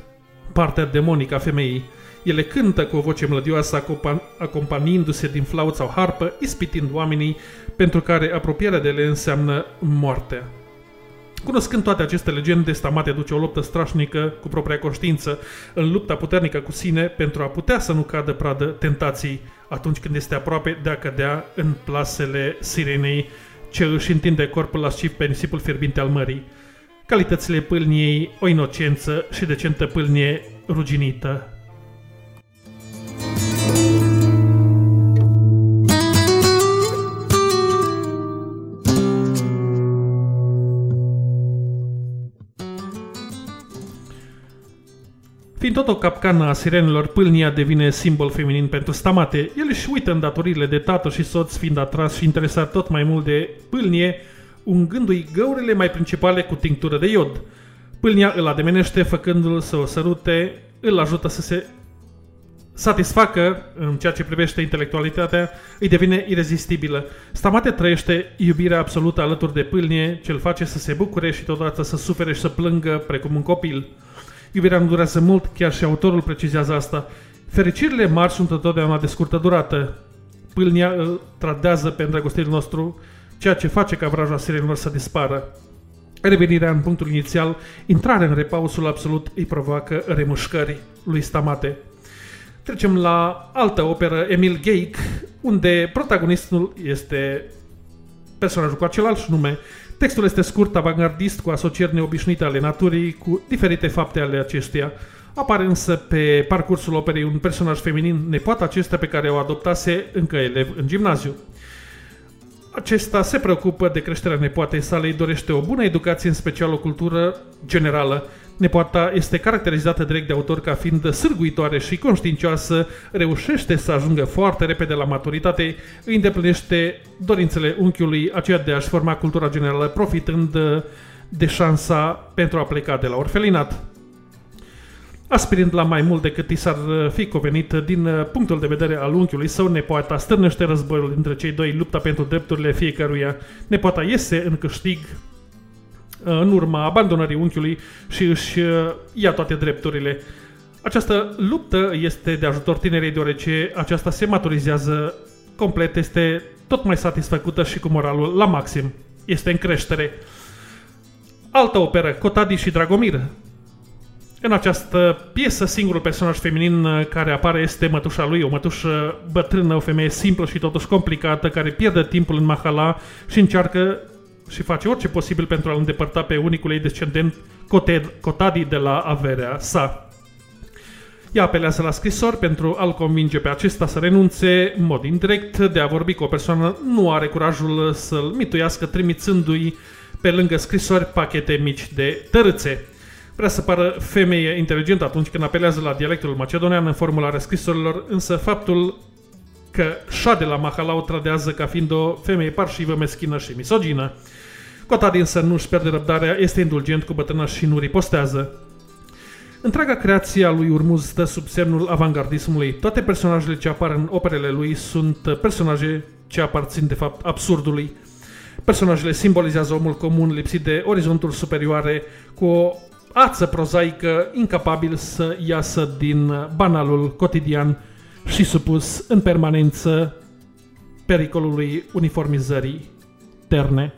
partea demonică a femeii. Ele cântă cu o voce melodioasă, acompaniindu-se din flaut sau harpă, ispitind oamenii, pentru care apropierea de ele înseamnă moartea. Cunoscând toate aceste legende, Stamate duce o luptă strașnică cu propria conștiință în lupta puternică cu sine pentru a putea să nu cadă pradă tentații atunci când este aproape de a cădea în plasele sirenei ce își întinde corpul lasciv pe nisipul fierbinte al mării. Calitățile pâlniei, o inocență și decentă pâlnie ruginită. Fiind tot o capcană a sirenelor, pâlnia devine simbol feminin pentru stamate. El își uită îndatoririle de tată și soț, fiind atras și interesat tot mai mult de pâlnie, ungându-i găurile mai principale cu tinctură de iod. Pâlnia îl ademenește, făcându-l să o sărute, îl ajută să se satisfacă în ceea ce privește intelectualitatea, îi devine irezistibilă. Stamate trăiește iubirea absolută alături de pâlnie, ce îl face să se bucure și totodată să sufere și să plângă precum un copil. Iubirea nu durează mult, chiar și autorul precizează asta. Fericirile mari sunt întotdeauna de scurtă durată. Pâlnia îl tradează pe îndrăgostitul nostru, ceea ce face ca vraja sirenilor să dispară. Revenirea în punctul inițial, intrarea în repausul absolut îi provoacă remușcări lui Stamate. Trecem la altă operă, Emil Geik, unde protagonistul este personajul cu același nume, Textul este scurt, avangardist, cu asocieri neobișnuite ale naturii, cu diferite fapte ale acestuia. Apare însă pe parcursul operei un personaj feminin, nepoata acesta pe care o adoptase încă elev în gimnaziu. Acesta se preocupă de creșterea nepoatei sale, îi dorește o bună educație, în special o cultură generală. Nepoata este caracterizată direct de autor ca fiind sârguitoare și conștiincioasă, reușește să ajungă foarte repede la maturitate, îi îndeplinește dorințele unchiului, aceea de a-și forma cultura generală, profitând de șansa pentru a pleca de la orfelinat. Aspirind la mai mult decât i s-ar fi convenit din punctul de vedere al unchiului său, nepoata stârnește războiul dintre cei doi, lupta pentru drepturile fiecăruia. Nepoata iese în câștig în urma abandonării unchiului și își uh, ia toate drepturile. Această luptă este de ajutor tinerei deoarece aceasta se maturizează complet, este tot mai satisfăcută și cu moralul la maxim. Este în creștere. Altă operă, Cotadi și Dragomir. În această piesă, singurul personaj feminin uh, care apare este mătușa lui, o mătușă bătrână, o femeie simplă și totuși complicată, care pierde timpul în mahala și încearcă și face orice posibil pentru a-l îndepărta pe unicul ei descendent Cotadi de la averea sa. Ea apelează la scrisori pentru a-l convinge pe acesta să renunțe în mod indirect de a vorbi cu o persoană nu are curajul să-l mituiască trimițându-i pe lângă scrisori pachete mici de tărâțe. Vrea să pară femeie inteligentă atunci când apelează la dialectul macedonean în formularea scrisorilor, însă faptul că Șade la Mahalau tradează ca fiind o femeie parșivă, meschină și misogină. Cotadi însă nu-și pierde răbdarea, este indulgent cu bătrâna și nu ripostează. Întreaga creație a lui Urmuz stă sub semnul avangardismului. Toate personajele ce apar în operele lui sunt personaje ce aparțin de fapt absurdului. Personajele simbolizează omul comun lipsit de orizonturi superioare, cu o ață prozaică, incapabil să iasă din banalul cotidian și supus în permanență pericolului uniformizării terne.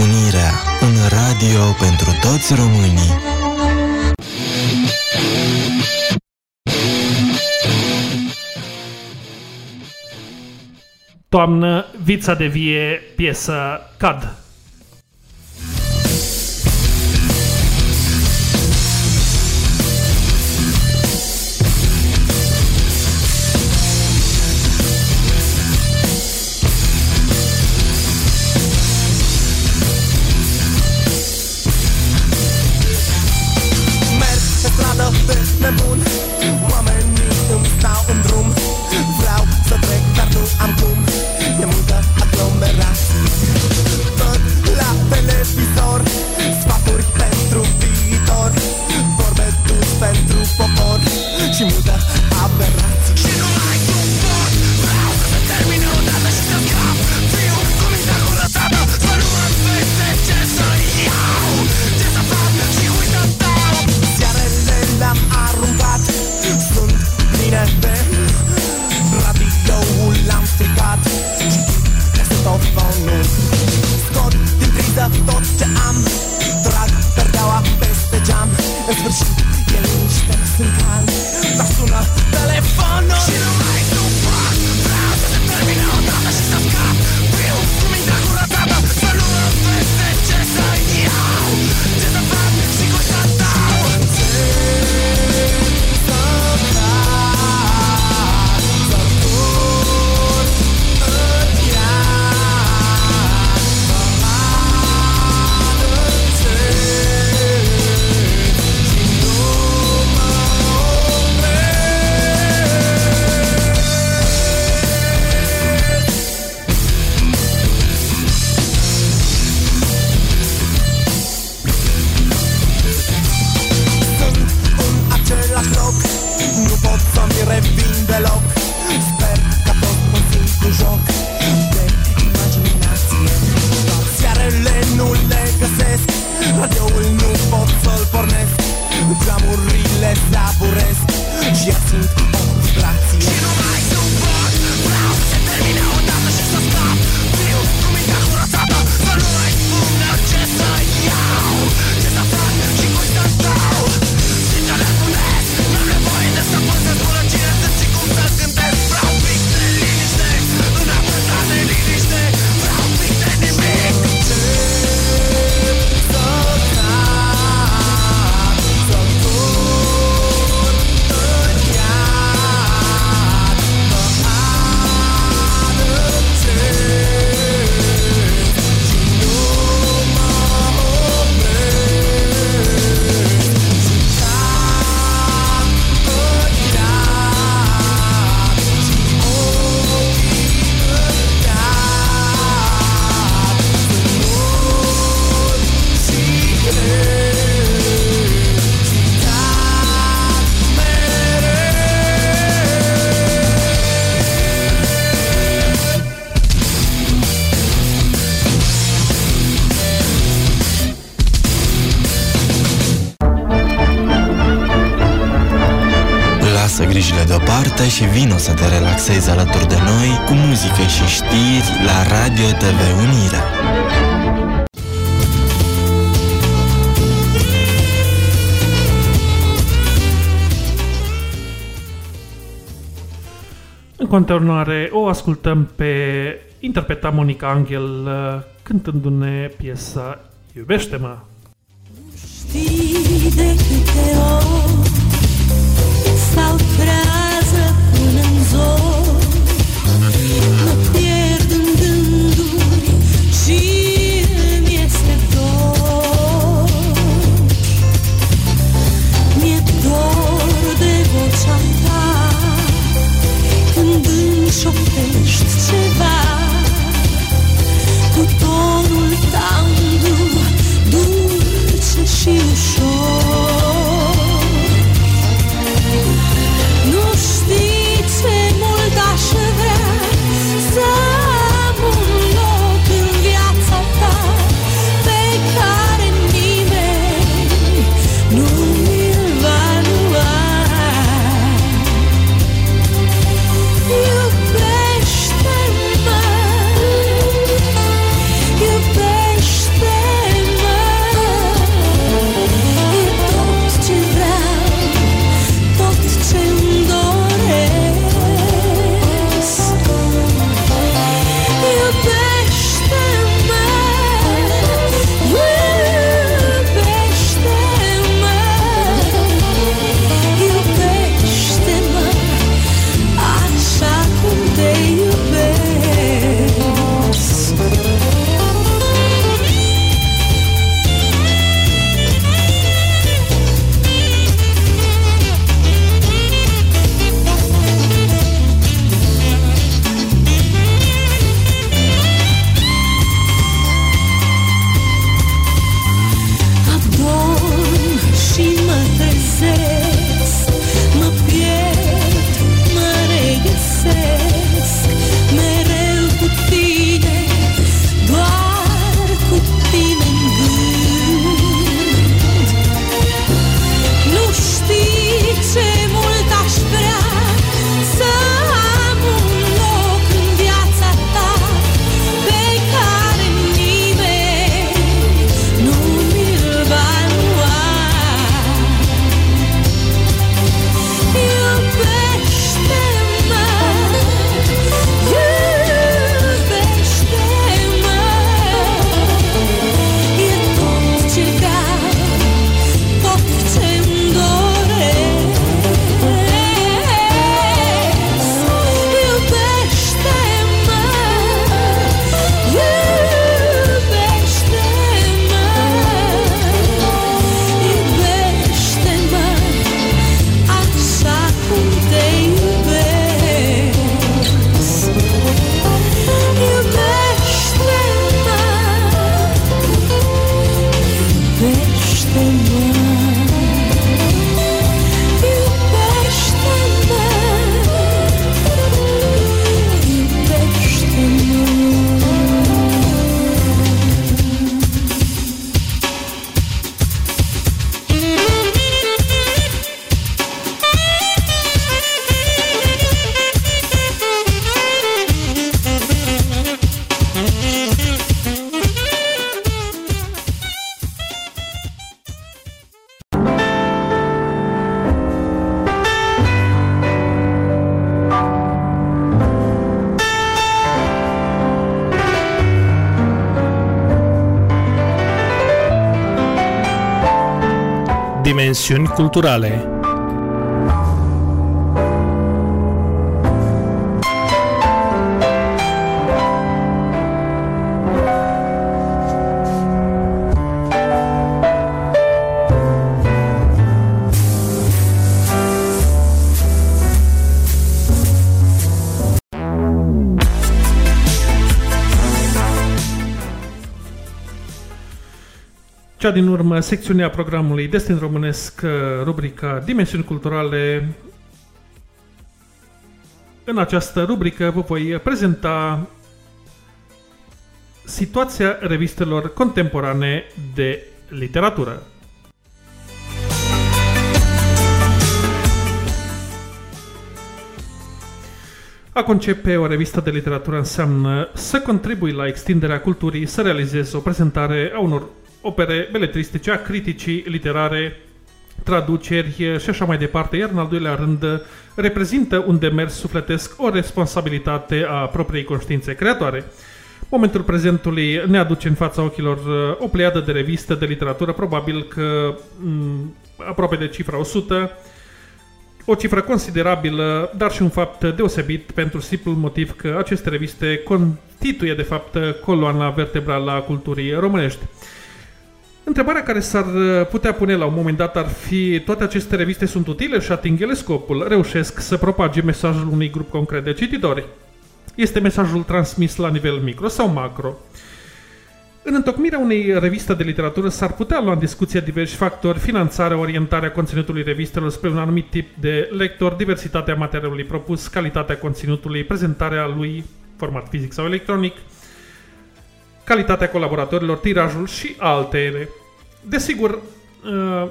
Unirea, un radio pentru toți românii. Toamnă, vița de vie, piesă, cad. stă și vino să te relaxezi alături de noi cu muzică și știri la Radio TV Unirea. În continuare o ascultăm pe interpreta Monica Angel uh, cântându-ne piesa Iubește-mă! Dimensiuni culturale. Cea din urmă, secțiunea programului Destin Românesc, uh, rubrica Dimensiuni Culturale. În această rubrică vă voi prezenta situația revistelor contemporane de literatură. A concepe o revistă de literatură înseamnă să contribui la extinderea culturii, să realizezi o prezentare a unor opere beletristice, a criticii literare, traduceri și așa mai departe, iar în al doilea rând reprezintă un demers sufletesc, o responsabilitate a propriei conștiințe creatoare. Momentul prezentului ne aduce în fața ochilor uh, o pleiadă de reviste de literatură, probabil că m, aproape de cifra 100, o cifră considerabilă, dar și un fapt deosebit pentru simplul motiv că aceste reviste constituie de fapt coloana vertebrală a culturii românești. Întrebarea care s-ar uh, putea pune la un moment dat ar fi toate aceste reviste sunt utile și ating ele scopul, reușesc să propage mesajul unui grup concret de cititori. Este mesajul transmis la nivel micro sau macro? În întocmirea unei reviste de literatură s-ar putea lua în discuție diversi factori, finanțarea, orientarea conținutului revistelor spre un anumit tip de lector, diversitatea materialului propus, calitatea conținutului, prezentarea lui, format fizic sau electronic, calitatea colaboratorilor, tirajul și altele. Desigur, uh,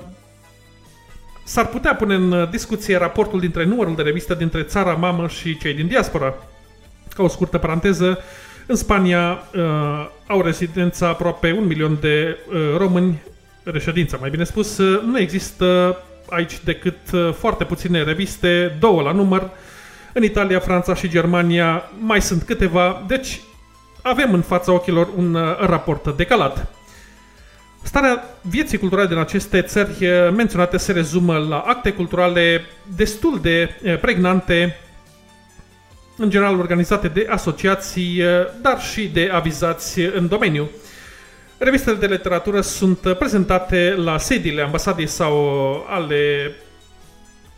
s-ar putea pune în discuție raportul dintre numărul de revistă dintre țara mamă și cei din diaspora. Ca o scurtă paranteză, în Spania uh, au rezidența aproape un milion de uh, români, reședința mai bine spus, uh, nu există aici decât uh, foarte puține reviste, două la număr. În Italia, Franța și Germania mai sunt câteva, deci avem în fața ochilor un uh, raport decalat. Starea vieții culturale din aceste țări uh, menționate se rezumă la acte culturale destul de uh, pregnante, în general organizate de asociații, dar și de avizați în domeniu. Revistele de literatură sunt prezentate la sediile ambasadei sau ale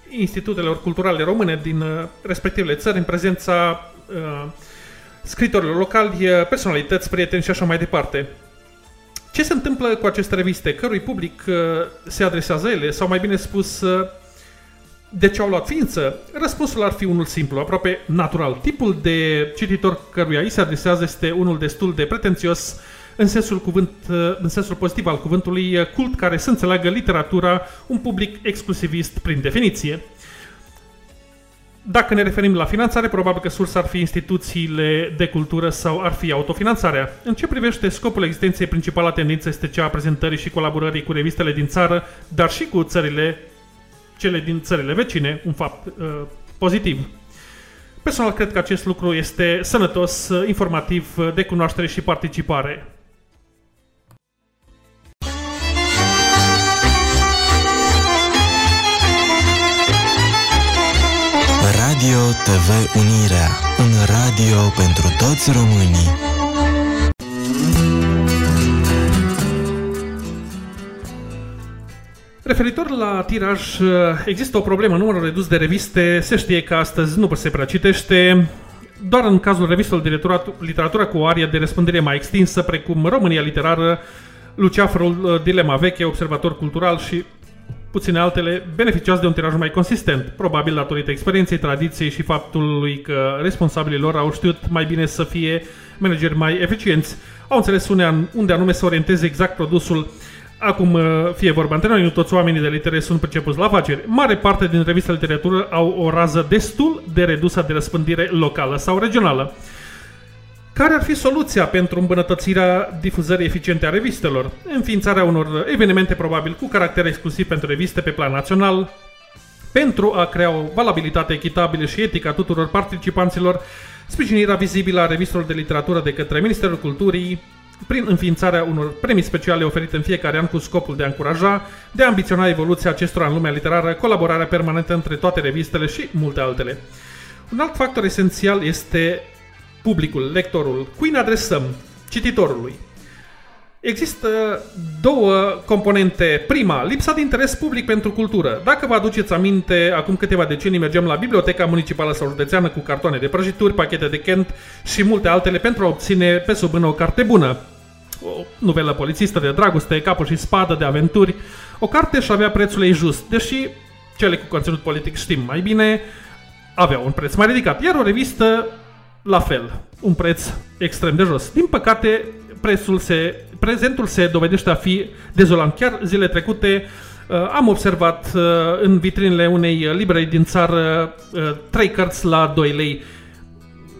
institutelor culturale române din respectivele țări în prezența uh, scritorilor locali, personalități, prieteni și așa mai departe. Ce se întâmplă cu aceste reviste? Cărui public uh, se adresează ele? Sau mai bine spus, uh, de ce au luat ființă? Răspunsul ar fi unul simplu, aproape natural. Tipul de cititor căruia îi se adresează este unul destul de pretențios în sensul, cuvânt, uh, în sensul pozitiv al cuvântului, cult care să înțeleagă literatura, un public exclusivist prin definiție. Dacă ne referim la finanțare, probabil că sursa ar fi instituțiile de cultură sau ar fi autofinanțarea. În ce privește scopul existenței, principala tendință este cea a prezentării și colaborării cu revistele din țară, dar și cu țările, cele din țările vecine, un fapt uh, pozitiv. Personal, cred că acest lucru este sănătos, informativ, de cunoaștere și participare. Radio TV Unirea, un radio pentru toți românii. Referitor la tiraj, există o problemă. Numărul redus de reviste se știe că astăzi nu se prea citește. Doar în cazul revistelor de literatură cu o arie de răspândire mai extinsă, precum România Literară, Luceafărul, Dilema Veche, Observator Cultural și puține altele, beneficiați de un tiraj mai consistent, probabil datorită experienței, tradiției și faptului că responsabilii lor au știut mai bine să fie manageri mai eficienți, au înțeles unde anume să orienteze exact produsul Acum, uh, fie vorba între noi, nu toți oamenii de litere sunt percepuți la afaceri. Mare parte din revistele literatură au o rază destul de redusă de răspândire locală sau regională. Care ar fi soluția pentru îmbunătățirea difuzării eficiente a revistelor? Înființarea unor evenimente probabil cu caracter exclusiv pentru reviste pe plan național, pentru a crea o valabilitate echitabilă și etică a tuturor participanților, sprijinirea vizibilă a revistelor de literatură de către Ministerul Culturii, prin înființarea unor premii speciale oferite în fiecare an cu scopul de a încuraja, de a ambiționa evoluția acestora în lumea literară, colaborarea permanentă între toate revistele și multe altele. Un alt factor esențial este publicul, lectorul, cui ne adresăm, cititorului. Există două componente. Prima, lipsa de interes public pentru cultură. Dacă vă aduceți aminte, acum câteva decenii mergeam la biblioteca municipală sau județeană cu cartoane de prăjituri, pachete de Kent și multe altele pentru a obține pe sub o carte bună. O novelă polițistă de dragoste, capul și spadă, de aventuri. O carte și avea prețul ei just, deși cele cu conținut politic știm mai bine, avea un preț mai ridicat. Iar o revistă, la fel, un preț extrem de jos. Din păcate, prețul se, prezentul se dovedește a fi dezolant. Chiar zile trecute uh, am observat uh, în vitrinele unei librării din țară uh, trei cărți la 2 lei.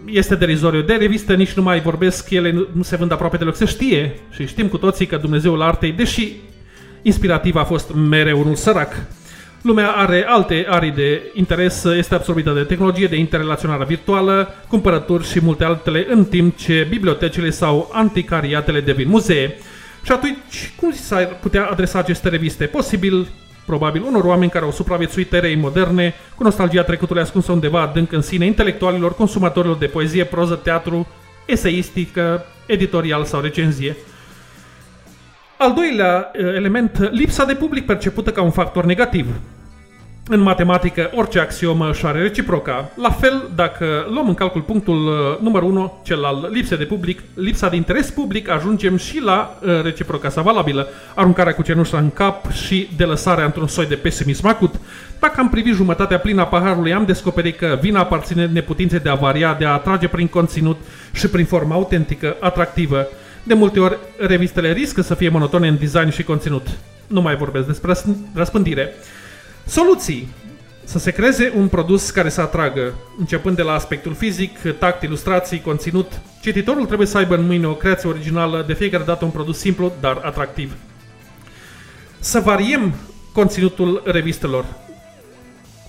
Este derizoriu. De revistă nici nu mai vorbesc, ele nu, nu se vând aproape deloc. Se știe și știm cu toții că Dumnezeul artei, deși inspirativ a fost mereu unul sărac, Lumea are alte arii de interes, este absorbită de tehnologie, de interrelaționare virtuală, cumpărături și multe altele, în timp ce bibliotecile sau anticariatele devin muzee. Și atunci, cum s-ar putea adresa aceste reviste? Posibil, probabil, unor oameni care au supraviețuit erei moderne, cu nostalgia trecutului ascunsă undeva adânc în sine, intelectualilor, consumatorilor de poezie, proză, teatru, eseistică, editorial sau recenzie. Al doilea eh, element, lipsa de public percepută ca un factor negativ. În matematică, orice axiomă își are reciproca. La fel, dacă luăm în calcul punctul uh, numărul 1, cel al lipsei de public, lipsa de interes public, ajungem și la uh, reciproca sa valabilă, aruncarea cu cenușa în cap și delăsarea într-un soi de pesimism acut. Dacă am privit jumătatea plină a paharului, am descoperit că vina aparține neputinței de a varia, de a atrage prin conținut și prin formă autentică, atractivă. De multe ori, revistele riscă să fie monotone în design și conținut. Nu mai vorbesc despre răspândire. Soluții. Să se creeze un produs care să atragă, începând de la aspectul fizic, tact, ilustrații, conținut. Cititorul trebuie să aibă în mâine o creație originală, de fiecare dată un produs simplu, dar atractiv. Să variem conținutul revistelor.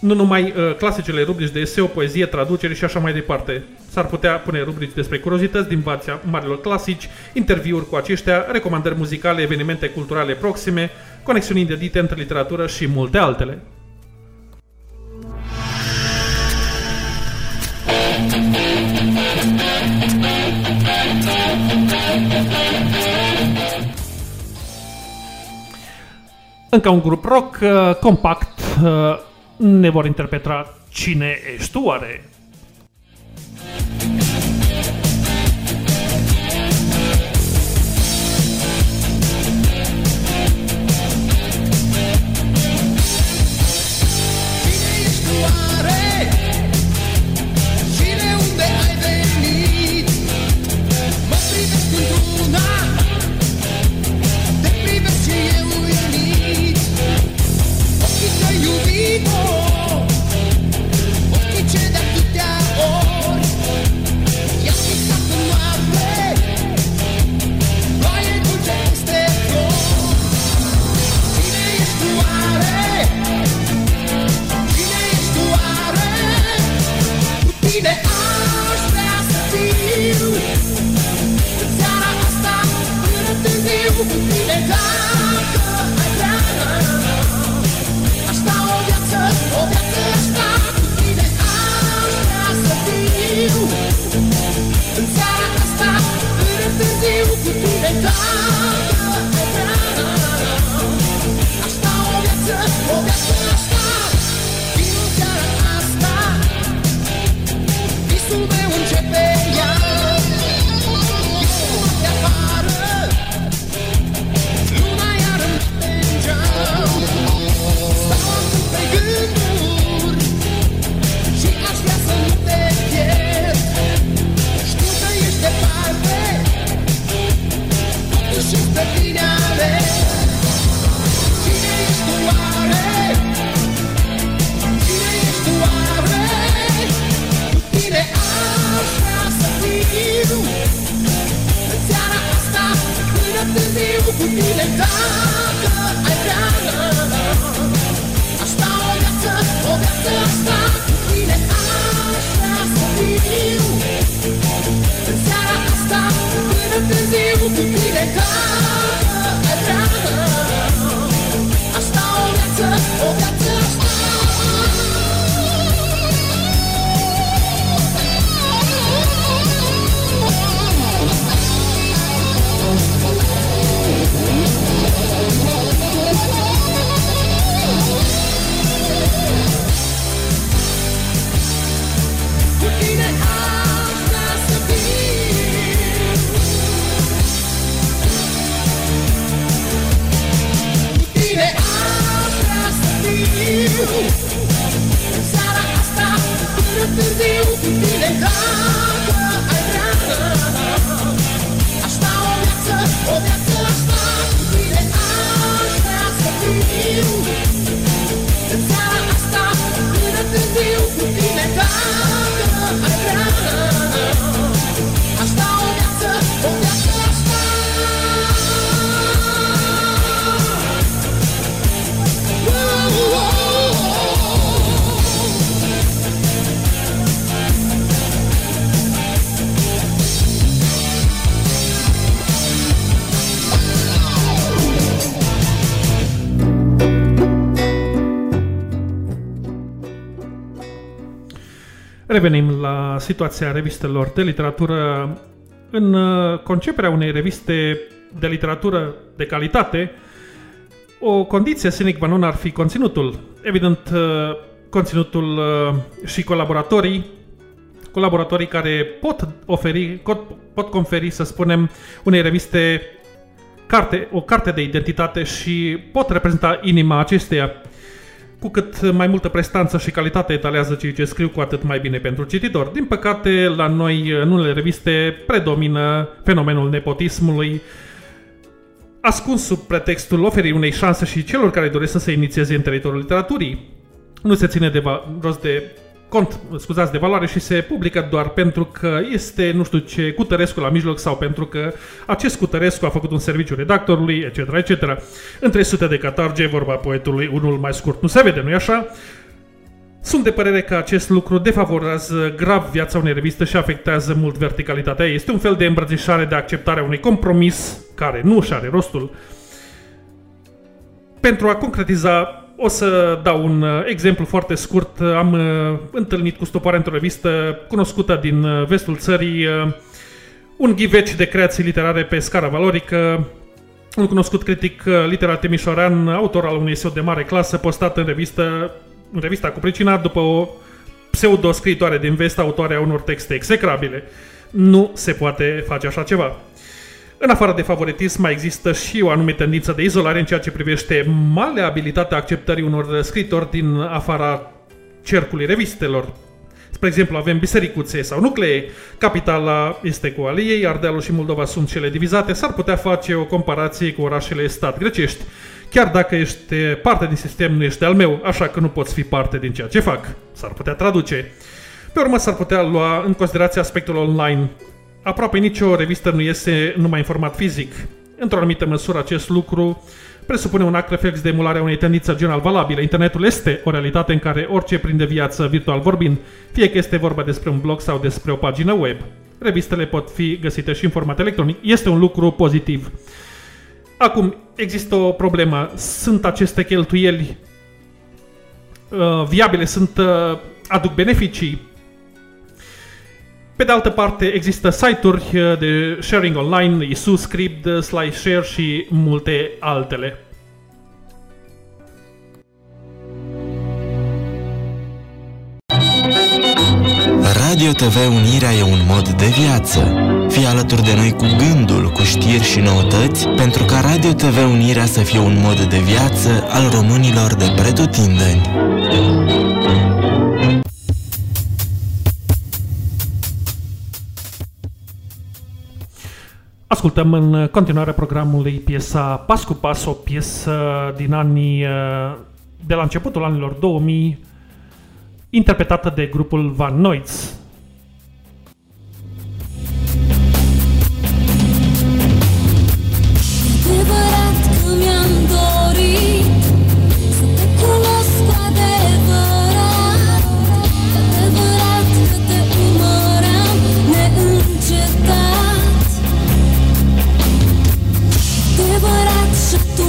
Nu numai uh, clasicele rubrici de eseu, poezie, traducere și așa mai departe. S-ar putea pune rubrici despre curiozități din vația marilor clasici, interviuri cu aceștia, recomandări muzicale, evenimente culturale proxime, conexiuni inedite între literatură și multe altele. Încă un grup rock uh, compact uh, ne vor interpreta Cine ești tu, are Ochii ce de atâtea Revenim la situația revistelor de literatură. În uh, conceperea unei reviste de literatură de calitate, o condiție sine qua non ar fi conținutul. Evident, uh, conținutul uh, și colaboratorii, colaboratorii care pot oferi, pot, pot conferi, să spunem, unei reviste carte, o carte de identitate și pot reprezenta inima acesteia. Cu cât mai multă prestanță și calitate etalează cei ce scriu, cu atât mai bine pentru cititor. Din păcate, la noi, în unele reviste, predomină fenomenul nepotismului, ascuns sub pretextul oferirii unei șanse și celor care doresc să se inițieze în teritoriul literaturii. Nu se ține de va- rost de cont, scuzați, de valoare și se publică doar pentru că este, nu știu ce, Cutărescu la mijloc sau pentru că acest Cutărescu a făcut un serviciu redactorului, etc., etc. În 300 de catarge, vorba poetului, unul mai scurt nu se vede, nu-i așa? Sunt de părere că acest lucru defavorează grav viața unei reviste și afectează mult verticalitatea ei. Este un fel de îmbrățișare de acceptare a unui compromis care nu și are rostul. Pentru a concretiza, o să dau un uh, exemplu foarte scurt. Am uh, întâlnit cu stupoare într-o revistă cunoscută din uh, vestul țării uh, un ghiveci de creații literare pe scară valorică, un cunoscut critic uh, literar timișorean, autor al unui SEO de mare clasă, postat în revistă, în revista cu pricina după o pseudo-scriitoare din vest, autoare a unor texte execrabile. Nu se poate face așa ceva. În afară de favoritism, mai există și o anumită tendință de izolare în ceea ce privește maleabilitatea acceptării unor scritori din afara cercului revistelor. Spre exemplu, avem bisericuțe sau nuclee, capitala este cu ale ei, Ardealul și Moldova sunt cele divizate, s-ar putea face o comparație cu orașele stat grecești. Chiar dacă ești parte din sistem, nu ești al meu, așa că nu poți fi parte din ceea ce fac. S-ar putea traduce. Pe urmă s-ar putea lua în considerație aspectul online. Aproape nicio revistă nu iese numai în format fizic. Într-o anumită măsură acest lucru presupune un act reflex de emulare a unei tendințe general valabile. Internetul este o realitate în care orice prinde viață virtual vorbind, fie că este vorba despre un blog sau despre o pagină web. Revistele pot fi găsite și în format electronic. Este un lucru pozitiv. Acum, există o problemă. Sunt aceste cheltuieli uh, viabile, sunt, uh, aduc beneficii. Pe de altă parte, există site-uri uh, de sharing online, Isus, Script, uh, SlideShare și multe altele. Radio TV Unirea e un mod de viață. Fii alături de noi cu gândul, cu știri și noutăți, pentru ca Radio TV Unirea să fie un mod de viață al românilor de pretutindeni. Ascultăm în continuare programului piesa Pas cu Pas, o piesă din anii uh, de la începutul anilor 2000, interpretată de grupul Van Noitz.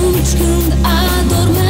Și atunci când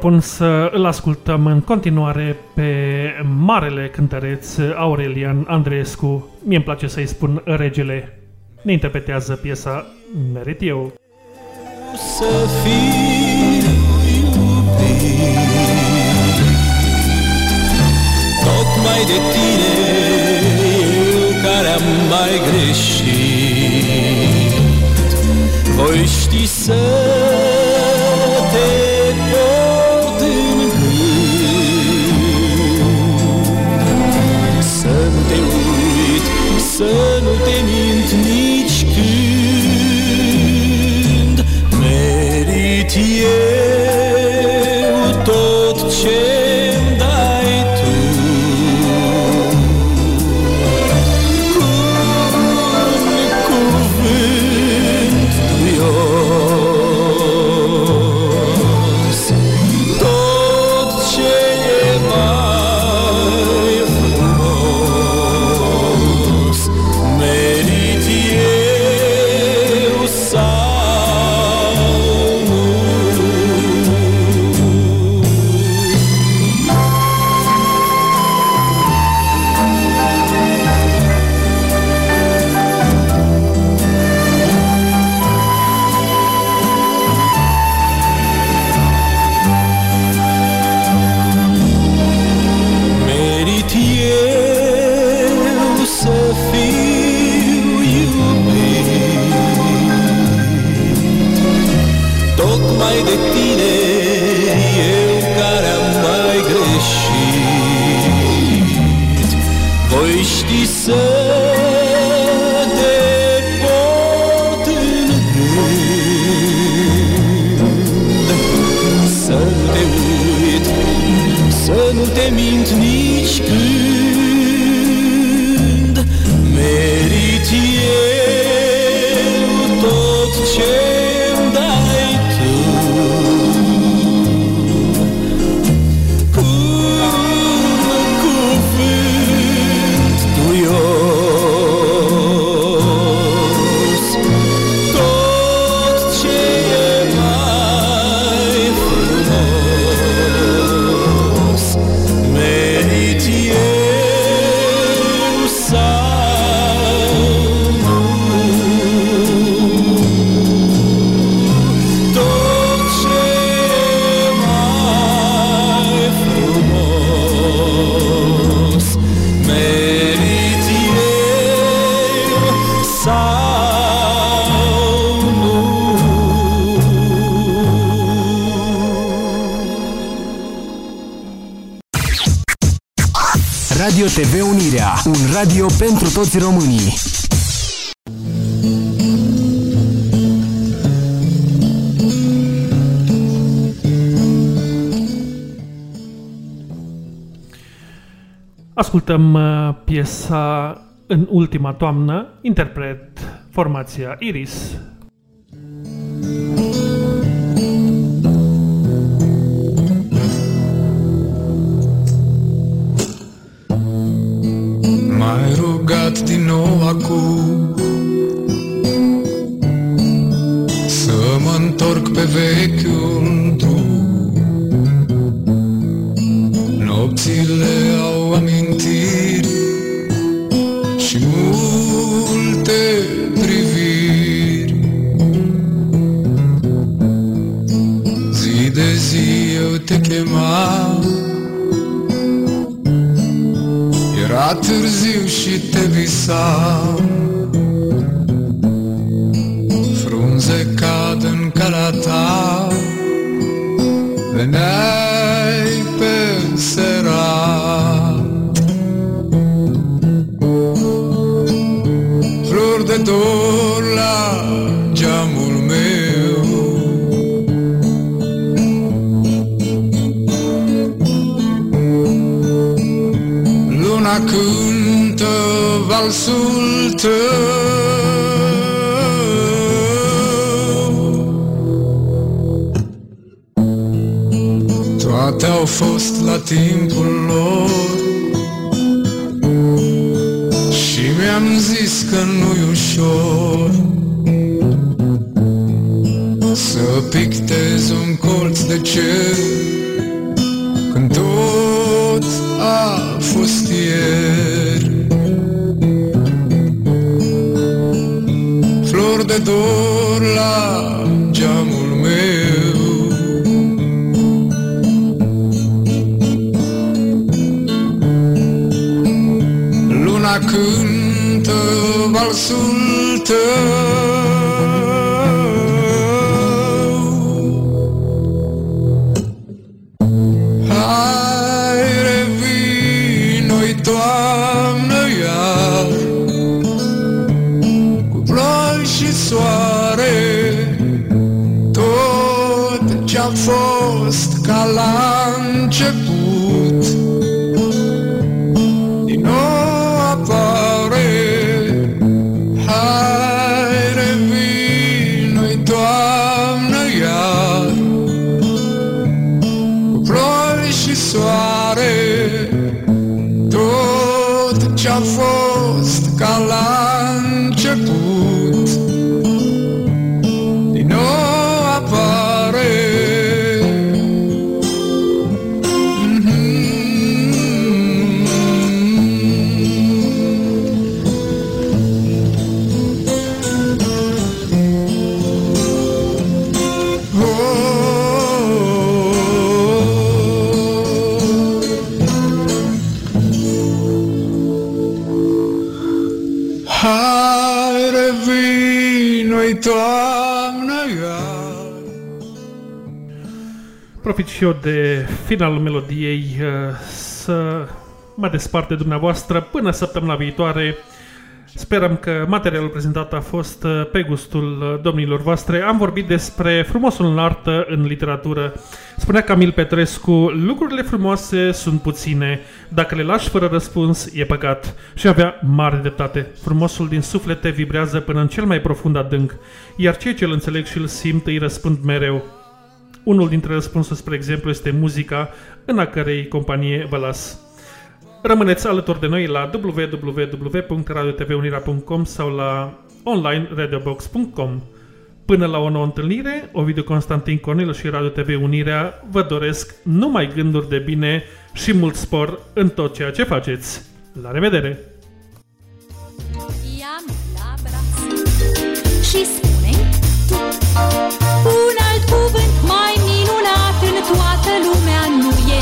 propun să îl ascultăm în continuare pe marele cântăreț Aurelian Andreescu. mi îmi place să-i spun regele. Ne interpretează piesa Merit eu. Să fiu iubit de tine care am mai greșit Voi ști să Să nu te mint nici când. Merit eu pentru toți românii. Ascultăm uh, piesa în ultima toamnă, interpret formația Iris, finalul melodiei uh, să mă despart de dumneavoastră până săptămâna viitoare. Sperăm că materialul prezentat a fost uh, pe gustul uh, domnilor voastre. Am vorbit despre frumosul în artă, în literatură. Spunea Camil Petrescu, lucrurile frumoase sunt puține, dacă le lași fără răspuns, e păcat. Și avea mare dreptate. Frumosul din suflete vibrează până în cel mai profund adânc, iar cei ce îl înțeleg și îl simt îi răspund mereu. Unul dintre răspunsuri, spre exemplu, este muzica, în a cărei companie vă las. Rămâneți alături de noi la www.radiotvunirea.com sau la onlineradiobox.com. Până la o nouă întâlnire, Ovidiu Constantin Cornel și Radio TV Unirea vă doresc numai gânduri de bine și mult spor în tot ceea ce faceți. La revedere! Ia-mă la braț și spune tu Un alt cuvânt mai minunat în toată lumea nu e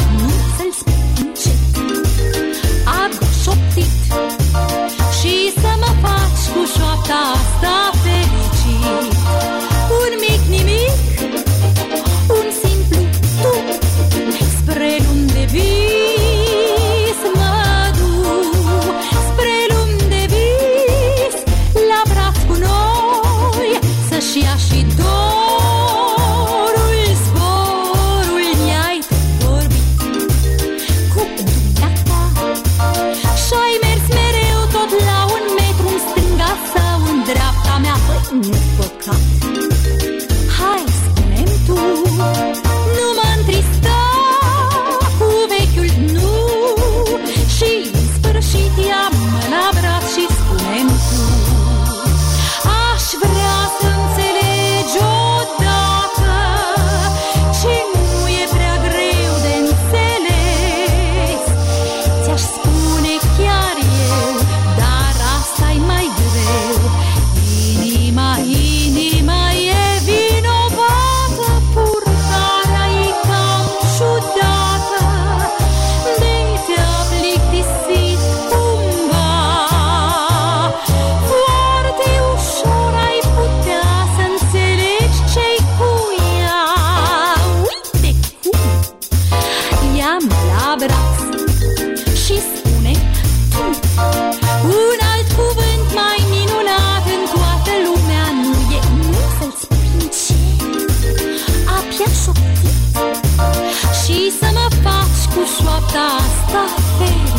sexta-feira